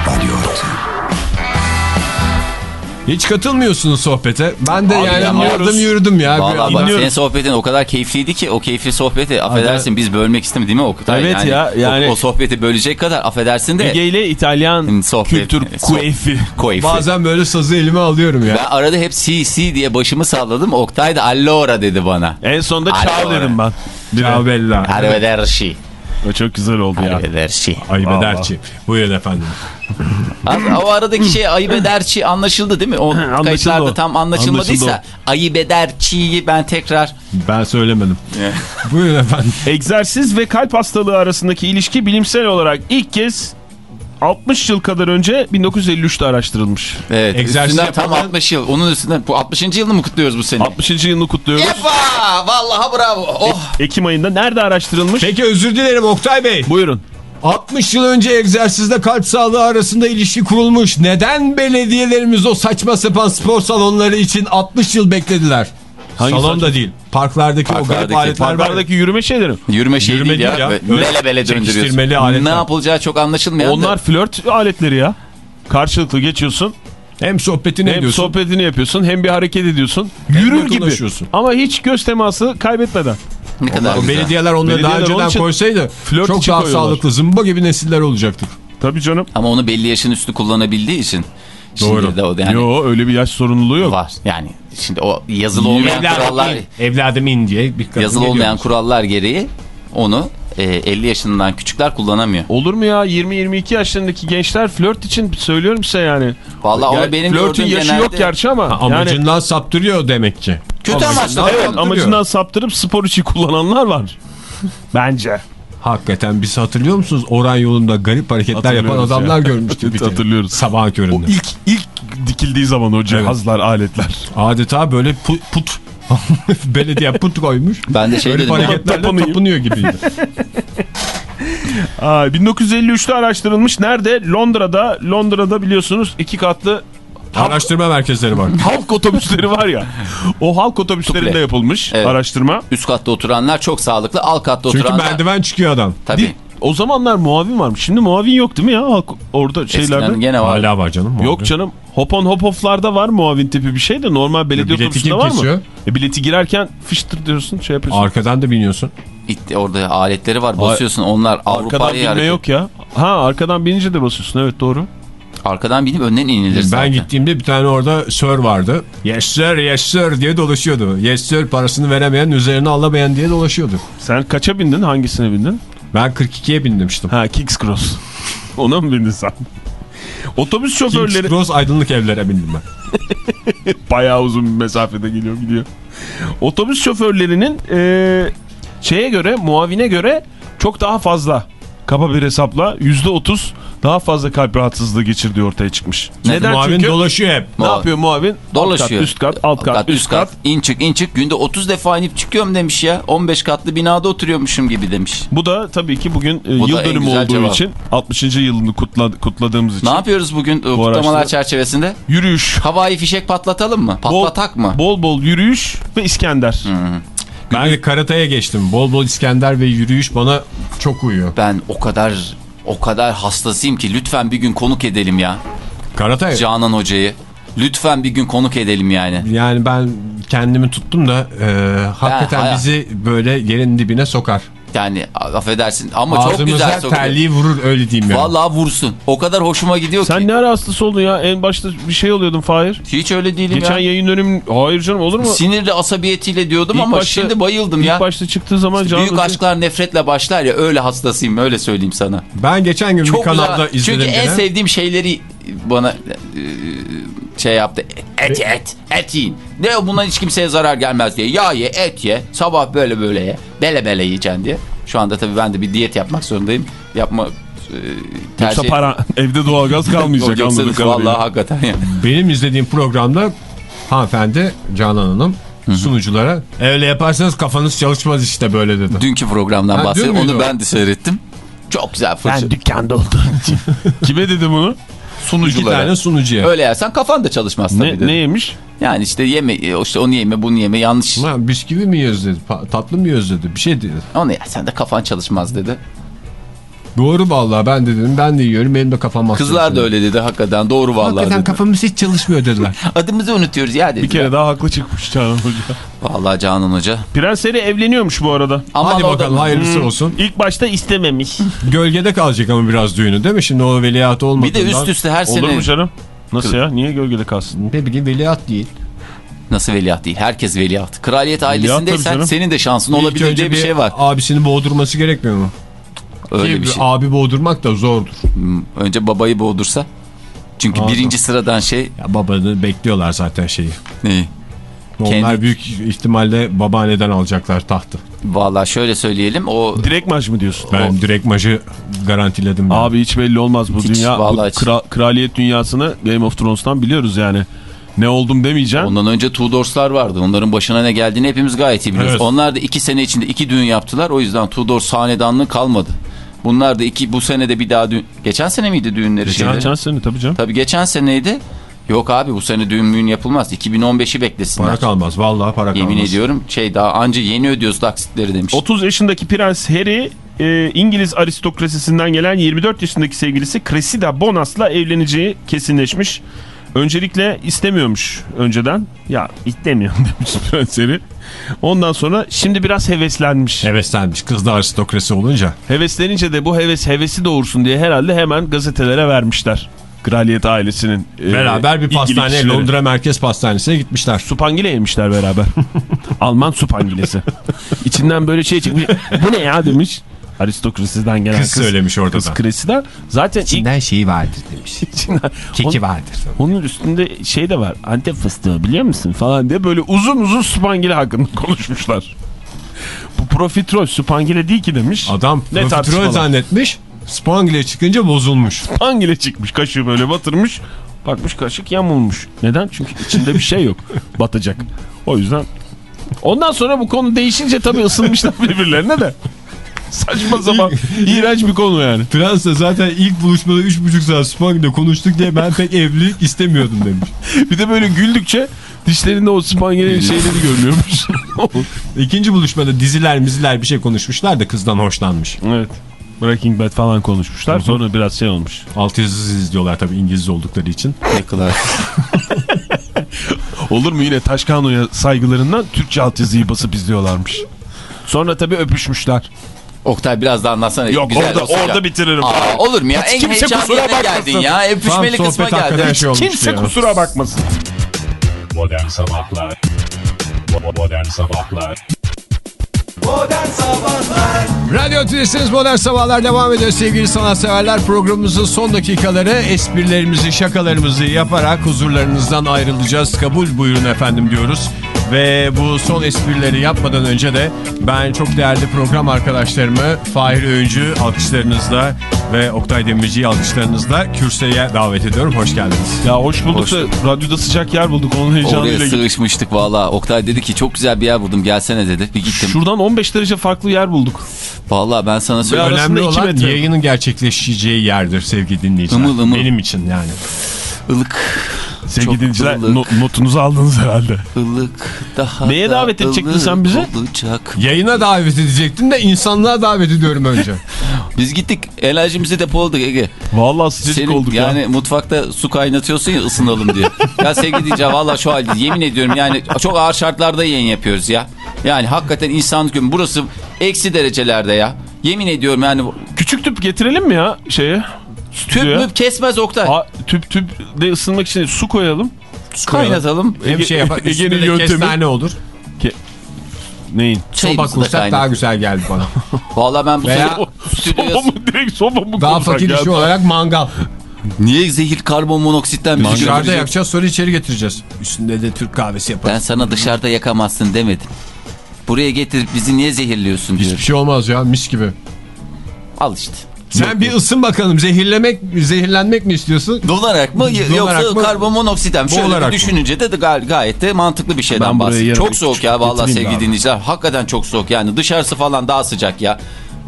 Hiç katılmıyorsunuz sohbete. Ben de Abi yani aldım yürüdüm ya. Vallahi bak senin sohbetin o kadar keyifliydi ki o keyifli sohbeti affedersin biz bölmek istemedik değil mi Oktay? Evet ya, yani- O, o sohbeti bölecek kadar affedersin de. Ege ile İtalyan Sohbet- kültür kuveyfi. Keyifli. Bazen böyle sazı elime alıyorum ya. Ben arada hep si diye başımı salladım. Oktay da allora dedi bana. En sonunda çağ dedim ben. Ciao bella. Arrivederci. O çok güzel oldu ya. Ayıp Vallahi. ederçi. Buyurun efendim. Abi, o aradaki şey ayıp ederçi anlaşıldı değil mi? O Anlaşıldı kayıtlarda o. tam anlaşılmadıysa Anlaşıldı ayıp ederçiyi ben tekrar Ben söylemedim. Buyurun efendim. Egzersiz ve kalp hastalığı arasındaki ilişki bilimsel olarak ilk kez 60 yıl kadar önce 1953'te araştırılmış. Evet. Egzersiz üstünden tam yapanlar- 60 yıl. Onun üstünden bu 60. yılını mı kutluyoruz bu sene? 60. yılını kutluyoruz. Yepa! Vallahi bravo. Oh. Ekim ayında nerede araştırılmış? Peki özür dilerim Oktay Bey. Buyurun. 60 yıl önce egzersizle kalp sağlığı arasında ilişki kurulmuş. Neden belediyelerimiz o saçma sapan spor salonları için 60 yıl beklediler? Hangi Salon da değil. Parklardaki, o garip Parklardaki, aletler var. Parklardaki yürüme şeyleri. Yürüme şey Yürüme değil ya. değil ya. Bele bele döndürüyorsun. aletler. Ne yapılacağı çok anlaşılmayan Onlar da. flört aletleri ya. Karşılıklı geçiyorsun. Hem sohbetini Hem ediyorsun. sohbetini yapıyorsun hem bir hareket ediyorsun. Yürür gibi. Ama hiç göz teması kaybetmeden. Ne kadar O güzel. belediyeler onları Belediyeler daha önceden için koysaydı flört çok daha koyuyorlar. sağlıklı zımba gibi nesiller olacaktır. Tabii canım. Ama onu belli yaşın üstü kullanabildiği için. Doğru. Şimdi de o yani Yo öyle bir yaş sorumluluğu yok. var. Yani şimdi o yazılı olmayan kurallar Evladım in diye bir yazılı olmayan kurallar gereği onu e, 50 yaşından küçükler kullanamıyor. Olur mu ya 20-22 yaşlarındaki gençler flört için söylüyorum size yani. Vallahi Ya, onu benim Flörtün yaşı genelde yok gerçi ama. Ha, yani, Amacından saptırıyor demek ki. kötü amaçlı. evet saptırıyor. amacından saptırıp spor için kullananlar var. Bence. Hakikaten biz hatırlıyor musunuz? Oran yolunda garip hareketler yapan adamlar ya. görmüştük. bir kere. Hatırlıyoruz. Sabahın O köründe. ilk ilk dikildiği zaman o cihazlar, aletler. Adeta böyle put. put. Belediye put koymuş. Ben de şey Böyle dedim. hareketlerle Tapınıyor. tapınıyor gibiydi. Aa, 1953'te araştırılmış. Nerede? Londra'da. Londra'da biliyorsunuz iki katlı Araştırma merkezleri var. halk otobüsleri var ya. O halk otobüslerinde Tuple. yapılmış Evet. araştırma. Üst katta oturanlar çok sağlıklı. Alt katta Çünkü oturanlar. merdiven çıkıyor adam. Tabii. Değil- O zamanlar muavin varmış. Şimdi muavin yok değil mi ya? Halk orada şeylerde. Eskiden gene var. Hala var canım. Yok canım. Hop on hop off'larda var muavin tipi bir şey de normal belediye bileti otobüsünde var mı? E, bileti girerken fıştır diyorsun şey yapıyorsun. Arkadan da biniyorsun. İt- Orada aletleri var. Basıyorsun. Onlar arkadan Avrupa'ya binme hareket. yok ya. Ha arkadan binince de basıyorsun evet doğru. Arkadan binip önden inilir Ben zaten. gittiğimde bir tane orada sir vardı. Yes sir, yes sir diye dolaşıyordu. Yes sir parasını veremeyen, üzerine alamayan diye dolaşıyordu. Sen kaça bindin? Hangisine bindin? Ben 42'ye binmiştim. Ha Kings Cross. Ona mı bindin sen? Otobüs şoförleri Kings Cross aydınlık evlere bindim ben. bayağı uzun bir mesafede geliyor gidiyor. Otobüs şoförlerinin eee, şeye göre muavine göre çok daha fazla kaba bir hesapla %30 daha fazla kalp rahatsızlığı geçirdiği ortaya çıkmış. Neden? Muavin Çünkü dolaşıyor hep. ne Muavin. yapıyor muavin? Dolaşıyor. Alt kat, üst kat, alt kat, üst kat. İn çık in çık. Günde 30 defa inip çıkıyorum demiş ya. 15 katlı binada oturuyormuşum gibi demiş. Bu da tabii ki bugün e, Bu yıl dönümü olduğu cevap. için 60. yılını kutla, kutladığımız için Ne yapıyoruz bugün e, kutlamalar araştırma- çerçevesinde? yürüyüş, Havai fişek patlatalım mı? Patlatak mı? bol bol yürüyüş ve İskender. Ben de karataya geçtim. Bol bol İskender ve yürüyüş bana çok uyuyor. Ben o kadar o kadar hastasıyım ki lütfen bir gün konuk edelim ya. Karatay Canan hocayı. Lütfen bir gün konuk edelim yani. yani ben kendimi tuttum da e, hakikaten hayat- bizi böyle yerin dibine sokar. Yani affedersin ama çok güzel Ağzımıza sokuyor. terliği vurur öyle diyeyim yani. Vallahi vursun. O kadar hoşuma gidiyor Sen ki. ne ara hastası oldun ya? En başta bir şey oluyordun Fahir. Hiç öyle değilim Geçen ya. yayın dönemi... Hayır canım olur mu? Sinirli asabiyetiyle diyordum İlk ama başta- şimdi bayıldım İlk ya. başta çıktığı zaman Canan Büyük aşklar nefretle başlar ya öyle hastasıyım öyle söyleyeyim sana. Ben geçen gün bir Çok kanalda güzel. izledim. Çünkü en gene. sevdiğim şeyleri bana e, şey yaptı. Et et, et yiyin. Ne o bundan hiç kimseye zarar gelmez diye. Yağ ye, et ye. Sabah böyle böyle ye. Bele bele yiyeceksin diye. Şu anda tabii ben de bir diyet yapmak zorundayım. Yapma e, Yoksa tercih... para, evde doğalgaz kalmayacak Yoksa anladığım kadarıyla. vallahi hakikaten ya. Benim izlediğim programda hanımefendi Canan Hanım sunuculara öyle yaparsanız kafanız çalışmaz işte böyle dedi. Dünkü programdan bahsediyorum. Onu o? ben de seyrettim. Çok güzel fırça. dükkanda olduğum için. Kime dedi bunu? İki Sunuculara. tane sunucuya. Öyle yersen kafan da çalışmaz tabii Ne, dedi. ne yemiş? Yani işte yeme, işte onu yeme, bunu yeme yanlış. Ha, bisküvi mi yiyoruz dedi. tatlı mı yiyoruz dedi. Bir şey dedi. Onu yersen de kafan çalışmaz dedi. Doğru vallahi ben de dedim. Ben de yiyorum. Benim de kafam basıyor. Kızlar da öyle dedi hakikaten doğru vallahi Hakikaten dedi. kafamız hiç çalışmıyor dediler. Adımızı unutuyoruz ya dedi. Bir kere daha haklı çıkmış Canan Hoca. Vallahi Canan Hoca. Prens Harry evleniyormuş bu arada. Aman Hadi o da- bakalım hayırlısı olsun. İlk başta istememiş. Gölgede kalacak ama biraz düğünü değil mi? Şimdi o veliahtı olmadığından. Bir de üst üste her Olur sene. mu canım? Nasıl ya? Niye gölgede kalsın? Ne bileyim veliaht değil. Nasıl veliaht değil? Herkes veliaht. Kraliyet ailesindeysen senin de şansın İlk olabilir önce diye bir şey var. Abisini boğdurması gerekmiyor mu? Öyle Ki bir şey. Abi boğdurmak da zordur. Hmm, Önce babayı boğdursa. Çünkü Aa, birinci sıradan şey Ya babanı bekliyorlar zaten şeyi. neyi? Onlar Kendi- büyük ihtimalle babaanneden alacaklar tahtı. Valla şöyle söyleyelim o Direkt maç mı diyorsun? Ben direkt maçı garantiledim. ben. Abi hiç belli olmaz bu Hiç, dünya. Bu vallahi hiç. kra- kraliyet dünyasını Game of Thrones'tan biliyoruz yani. Ne oldum demeyeceğim. ondan önce Tudors'lar vardı. Onların başına ne geldiğini hepimiz gayet iyi biliyoruz. Evet. Onlar da iki sene içinde iki düğün yaptılar. O yüzden Tudor hanedanlığı kalmadı. Bunlar da iki bu senede bir daha düğün. Geçen sene miydi düğünleri Geçen, şeyleri? geçen sene tabii canım. Tabii geçen seneydi. Yok abi bu sene düğün müğün yapılmaz. 2015'i beklesinler. Para kalmaz. Vallahi para kalmaz. Yemin ediyorum şey daha anca yeni ödüyoruz taksitleri demiş. 30 yaşındaki Prens Harry e, İngiliz aristokrasisinden gelen 24 yaşındaki sevgilisi Cressida Bonas'la evleneceği kesinleşmiş. Öncelikle istemiyormuş önceden. Ya istemiyorum demiş Prens Harry. Ondan sonra şimdi biraz heveslenmiş. Heveslenmiş. Kız da aristokrasi olunca. Heveslenince de bu heves hevesi doğursun diye herhalde hemen gazetelere vermişler. Kraliyet ailesinin e, Beraber bir kişileri. Londra Merkez Pastanesi'ne gitmişler. Supangile yemişler beraber. Alman supangilesi. İçinden böyle şey çıkmış. Bu ne ya demiş. Aristokrasiden gelen Kız söylemiş orada Kız. Cressida. Zaten ilk şeyi vardır demiş. içinden, Keki onun, vardır. onun üstünde şey de var. Antep fıstığı biliyor musun falan diye böyle uzun uzun supangile hakkında konuşmuşlar. Bu profiterol supangile değil ki demiş. Adam Ne profiterol zannetmiş. Spangle çıkınca bozulmuş. Supangile çıkmış. Kaşığı böyle batırmış. Bakmış kaşık yamulmuş. Neden? Çünkü içinde bir şey yok. Batacak. O yüzden. Ondan sonra bu konu değişince tabii ısınmışlar birbirlerine de. Saçma sapan. iğrenç bir konu yani. De zaten ilk buluşmada 3,5 saat Spangle konuştuk diye ben pek evlilik istemiyordum demiş. Bir de böyle güldükçe dişlerinde o spangelerin şeyleri görünüyormuş. İkinci buluşmada diziler miziler bir şey konuşmuşlar da kızdan hoşlanmış. evet. Breaking Bad falan konuşmuşlar. Sonra biraz şey olmuş. Alt yazısız izliyorlar tabii İngiliz oldukları için. Ne kadar. Olur mu yine Taşkano'ya saygılarından Türkçe altyazıyı basıp izliyorlarmış. Sonra tabii öpüşmüşler. Oktay biraz daha anlatsana. Yok Güzel orada olsun ya. orada bitiririm. Aa, olur mu ya? Hiç en kimse heyecanlı kusura bakmasın. geldin ya. Öpüşmeli Tam kısma geldin. şey Kimse ya. kusura bakmasın. Modern Sabahlar Modern Sabahlar Modern Sabahlar Radyo Tülesi'niz Modern Sabahlar devam ediyor sevgili sanatseverler. Programımızın son dakikaları esprilerimizi, şakalarımızı yaparak huzurlarınızdan ayrılacağız. Kabul buyurun efendim diyoruz. Ve bu son esprileri yapmadan önce de ben çok değerli program arkadaşlarımı Fahir Öğüncü alkışlarınızla ve Oktay Demirci'yi alkışlarınızla kürsüye davet ediyorum. Hoş geldiniz. Ya hoş bulduk da radyoda sıcak yer bulduk onun Oraya heyecanıyla gittik. sığışmıştık valla. Oktay dedi ki çok güzel bir yer buldum gelsene dedi. Bir gittim. Şuradan 15 derece farklı yer bulduk. Valla ben sana söyleyeyim. Önemli olan metre. yayının gerçekleşeceği yerdir sevgili dinleyiciler. Imıl. Benim için yani. ılık. Sevgili dinleyiciler ılık. no- notunuzu aldınız herhalde. ılık. Daha Neye da davet edecektin sen bizi? Olacak. Yayına davet edecektim de insanlığa davet ediyorum önce. Biz gittik enerjimizi depoladık Ege. Vallahi sıcacık Senin olduk yani ya. mutfakta su kaynatıyorsun ya ısınalım diye. ya sevgili dinleyiciler valla şu halde yemin ediyorum yani çok ağır şartlarda yayın yapıyoruz ya. Yani hakikaten insanlık gün burası eksi derecelerde ya. Yemin ediyorum yani Küçük tüp getirelim mi ya şeye? Tüp Stüdyoya? müp kesmez Oktay. Ha, tüp tüp de ısınmak için su koyalım. Kaynatalım. Hem şey yapar. Ege'nin yöntemi- kestane olur. Neyin? Soba kursak daha güzel geldi bana. Valla ben bu Veya- stüdyoya... Soba mı direkt soba mı Daha fakir işi olarak mangal. Niye zehir karbon monoksitten bir Dışarıda yakacağız sonra içeri getireceğiz. Üstünde de Türk kahvesi yaparız. Ben sana dışarıda yakamazsın demedim. Buraya getirip bizi niye zehirliyorsun diyor. Hiçbir şey olmaz ya mis gibi. Al işte. Sen bir ısın bakalım zehirlemek zehirlenmek mi istiyorsun? Donarak mı Donarak yoksa mı? karbon monoksitten mi? Şöyle düşününce de, gay- gayet de mantıklı bir şeyden bahsediyor. Çok soğuk ya vallahi sevgili dinleyiciler. Hakikaten çok soğuk yani dışarısı falan daha sıcak ya.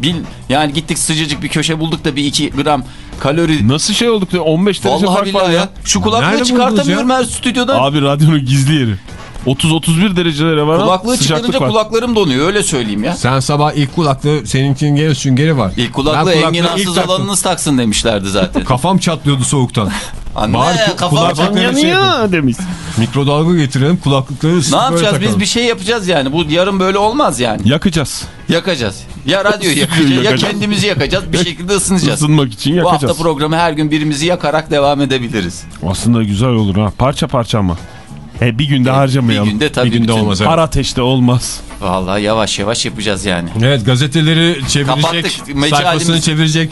Bil, yani gittik sıcacık bir köşe bulduk da bir iki gram kalori. Nasıl şey olduk ya 15 derece Vallahi fark var ya. ya. Şu kulaklığı çıkartamıyorum her stüdyoda. Abi radyonun gizli yeri. 30-31 derecelere var. Kulaklığı çıkarınca var. kulaklarım donuyor öyle söyleyeyim ya. Sen sabah ilk kulaklığı seninkinin geri süngeri var. İlk kulaklığı enginasız taktım. olanınız taksın demişlerdi zaten. Kafam çatlıyordu soğuktan. Anne ku- kafam. Yanıyor demiş. Mikrodalga getirelim kulaklıkları Ne yapacağız biz takalım. bir şey yapacağız yani. Bu yarın böyle olmaz yani. Yakacağız. Yakacağız. Ya radyoyu yakacağız ya yakacağız. kendimizi yakacağız. Bir şekilde ısınacağız. Isınmak için Bu hafta yakacağız. programı her gün birimizi yakarak devam edebiliriz. Aslında güzel olur ha. Parça parça ama. He bir günde Bir harcamayalım. günde tabii Bir günde bütün- olmaz. evet. Har ateşte olmaz. Vallahi yavaş yavaş yapacağız yani. Evet gazeteleri çevirecek, Kapattık, sayfasını çevirecek,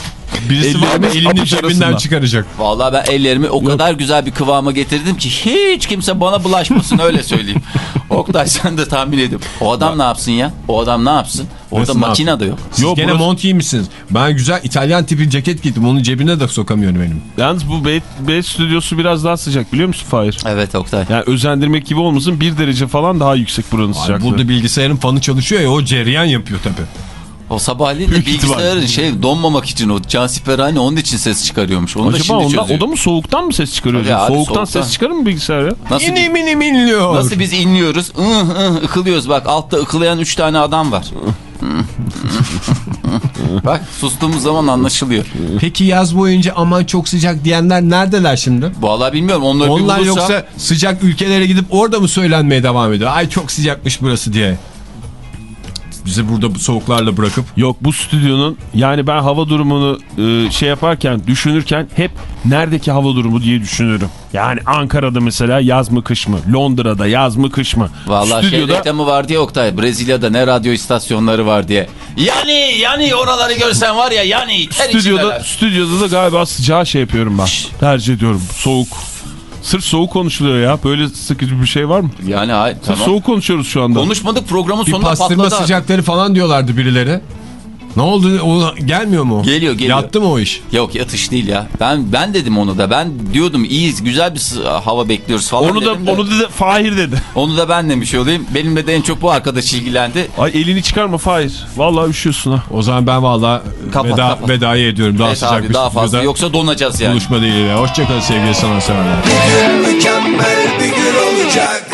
Birisi var mı elini cebinden çıkaracak. Vallahi ben ellerimi o kadar güzel bir kıvama getirdim ki hiç kimse bana bulaşmasın öyle söyleyeyim. Oktay sen de tahmin edin. O adam ne yapsın ya? O adam ne yapsın? Orada Nasıl ne makine de yok. Siz Yok, gene burası- mont giymişsiniz. Ben güzel İtalyan tipi ceket giydim. Onun cebine de sokamıyorum benim. Yalnız bu B, B stüdyosu biraz daha sıcak biliyor musun Fahir? Evet Oktay. Yani özendirmek gibi olmasın bir derece falan daha yüksek buranın Ay, sıcaklığı. burada bilgisayarın fanı çalışıyor ya o cereyan yapıyor tabii. O sabahleyin de bilgisayarın şey donmamak için o can siperhane onun için ses çıkarıyormuş. Onu da Acaba şimdi ondan, çözüyor. o da mı soğuktan mı ses çıkarıyor? Abi, soğuktan, soğuktan. ses çıkarır mı bilgisayar ya? Nasıl, İni mini minliyor. nasıl biz inliyoruz? Ih, ih, ıkılıyoruz bak altta ıkılayan 3 tane adam var. Bak sustuğumuz zaman anlaşılıyor. Peki yaz boyunca aman çok sıcak diyenler neredeler şimdi? Vallahi bilmiyorum onları Onlar bir bulursa... yoksa sıcak ülkelere gidip orada mı söylenmeye devam ediyor? Ay çok sıcakmış burası diye. Bizi burada bu soğuklarla bırakıp Yok bu stüdyonun yani ben hava durumunu e, şey yaparken düşünürken hep neredeki hava durumu diye düşünürüm. Yani Ankara'da mesela yaz mı kış mı? Londra'da yaz mı kış mı? Vallahi Stüdyoda şey reklamı var diye Oktay. Brezilya'da ne radyo istasyonları var diye. Yani yani oraları görsen var ya yani ter stüdyoda, içindeler. stüdyoda da galiba sıcağı şey yapıyorum ben. Tercih ediyorum. Soğuk. Sırf soğuk konuşuluyor ya. Böyle sıkıcı bir şey var mı? Yani hayır Sırf tamam. soğuk konuşuyoruz şu anda. Konuşmadık programın bir sonunda pastırma patladı. sıcakları falan diyorlardı birileri. Ne oldu? O gelmiyor mu? Geliyor, geliyor. Yattı mı o iş? Yok yatış değil ya. Ben ben dedim onu da. Ben diyordum iyiyiz güzel bir hava bekliyoruz falan Onu da dedim de. onu da Fahir dedi. Onu da ben demiş olayım. Benimle de en çok bu arkadaş ilgilendi. Ay elini çıkarma Fahir. Vallahi üşüyorsun ha. O zaman ben valla Kapat, veda, kapat. vedayı ediyorum. Daha Evet sıcak abi bir daha fazla yoksa donacağız yani. Buluşma değil. Hoşçakalın sevgili sanatseverler. Mükemmel bir gün olacak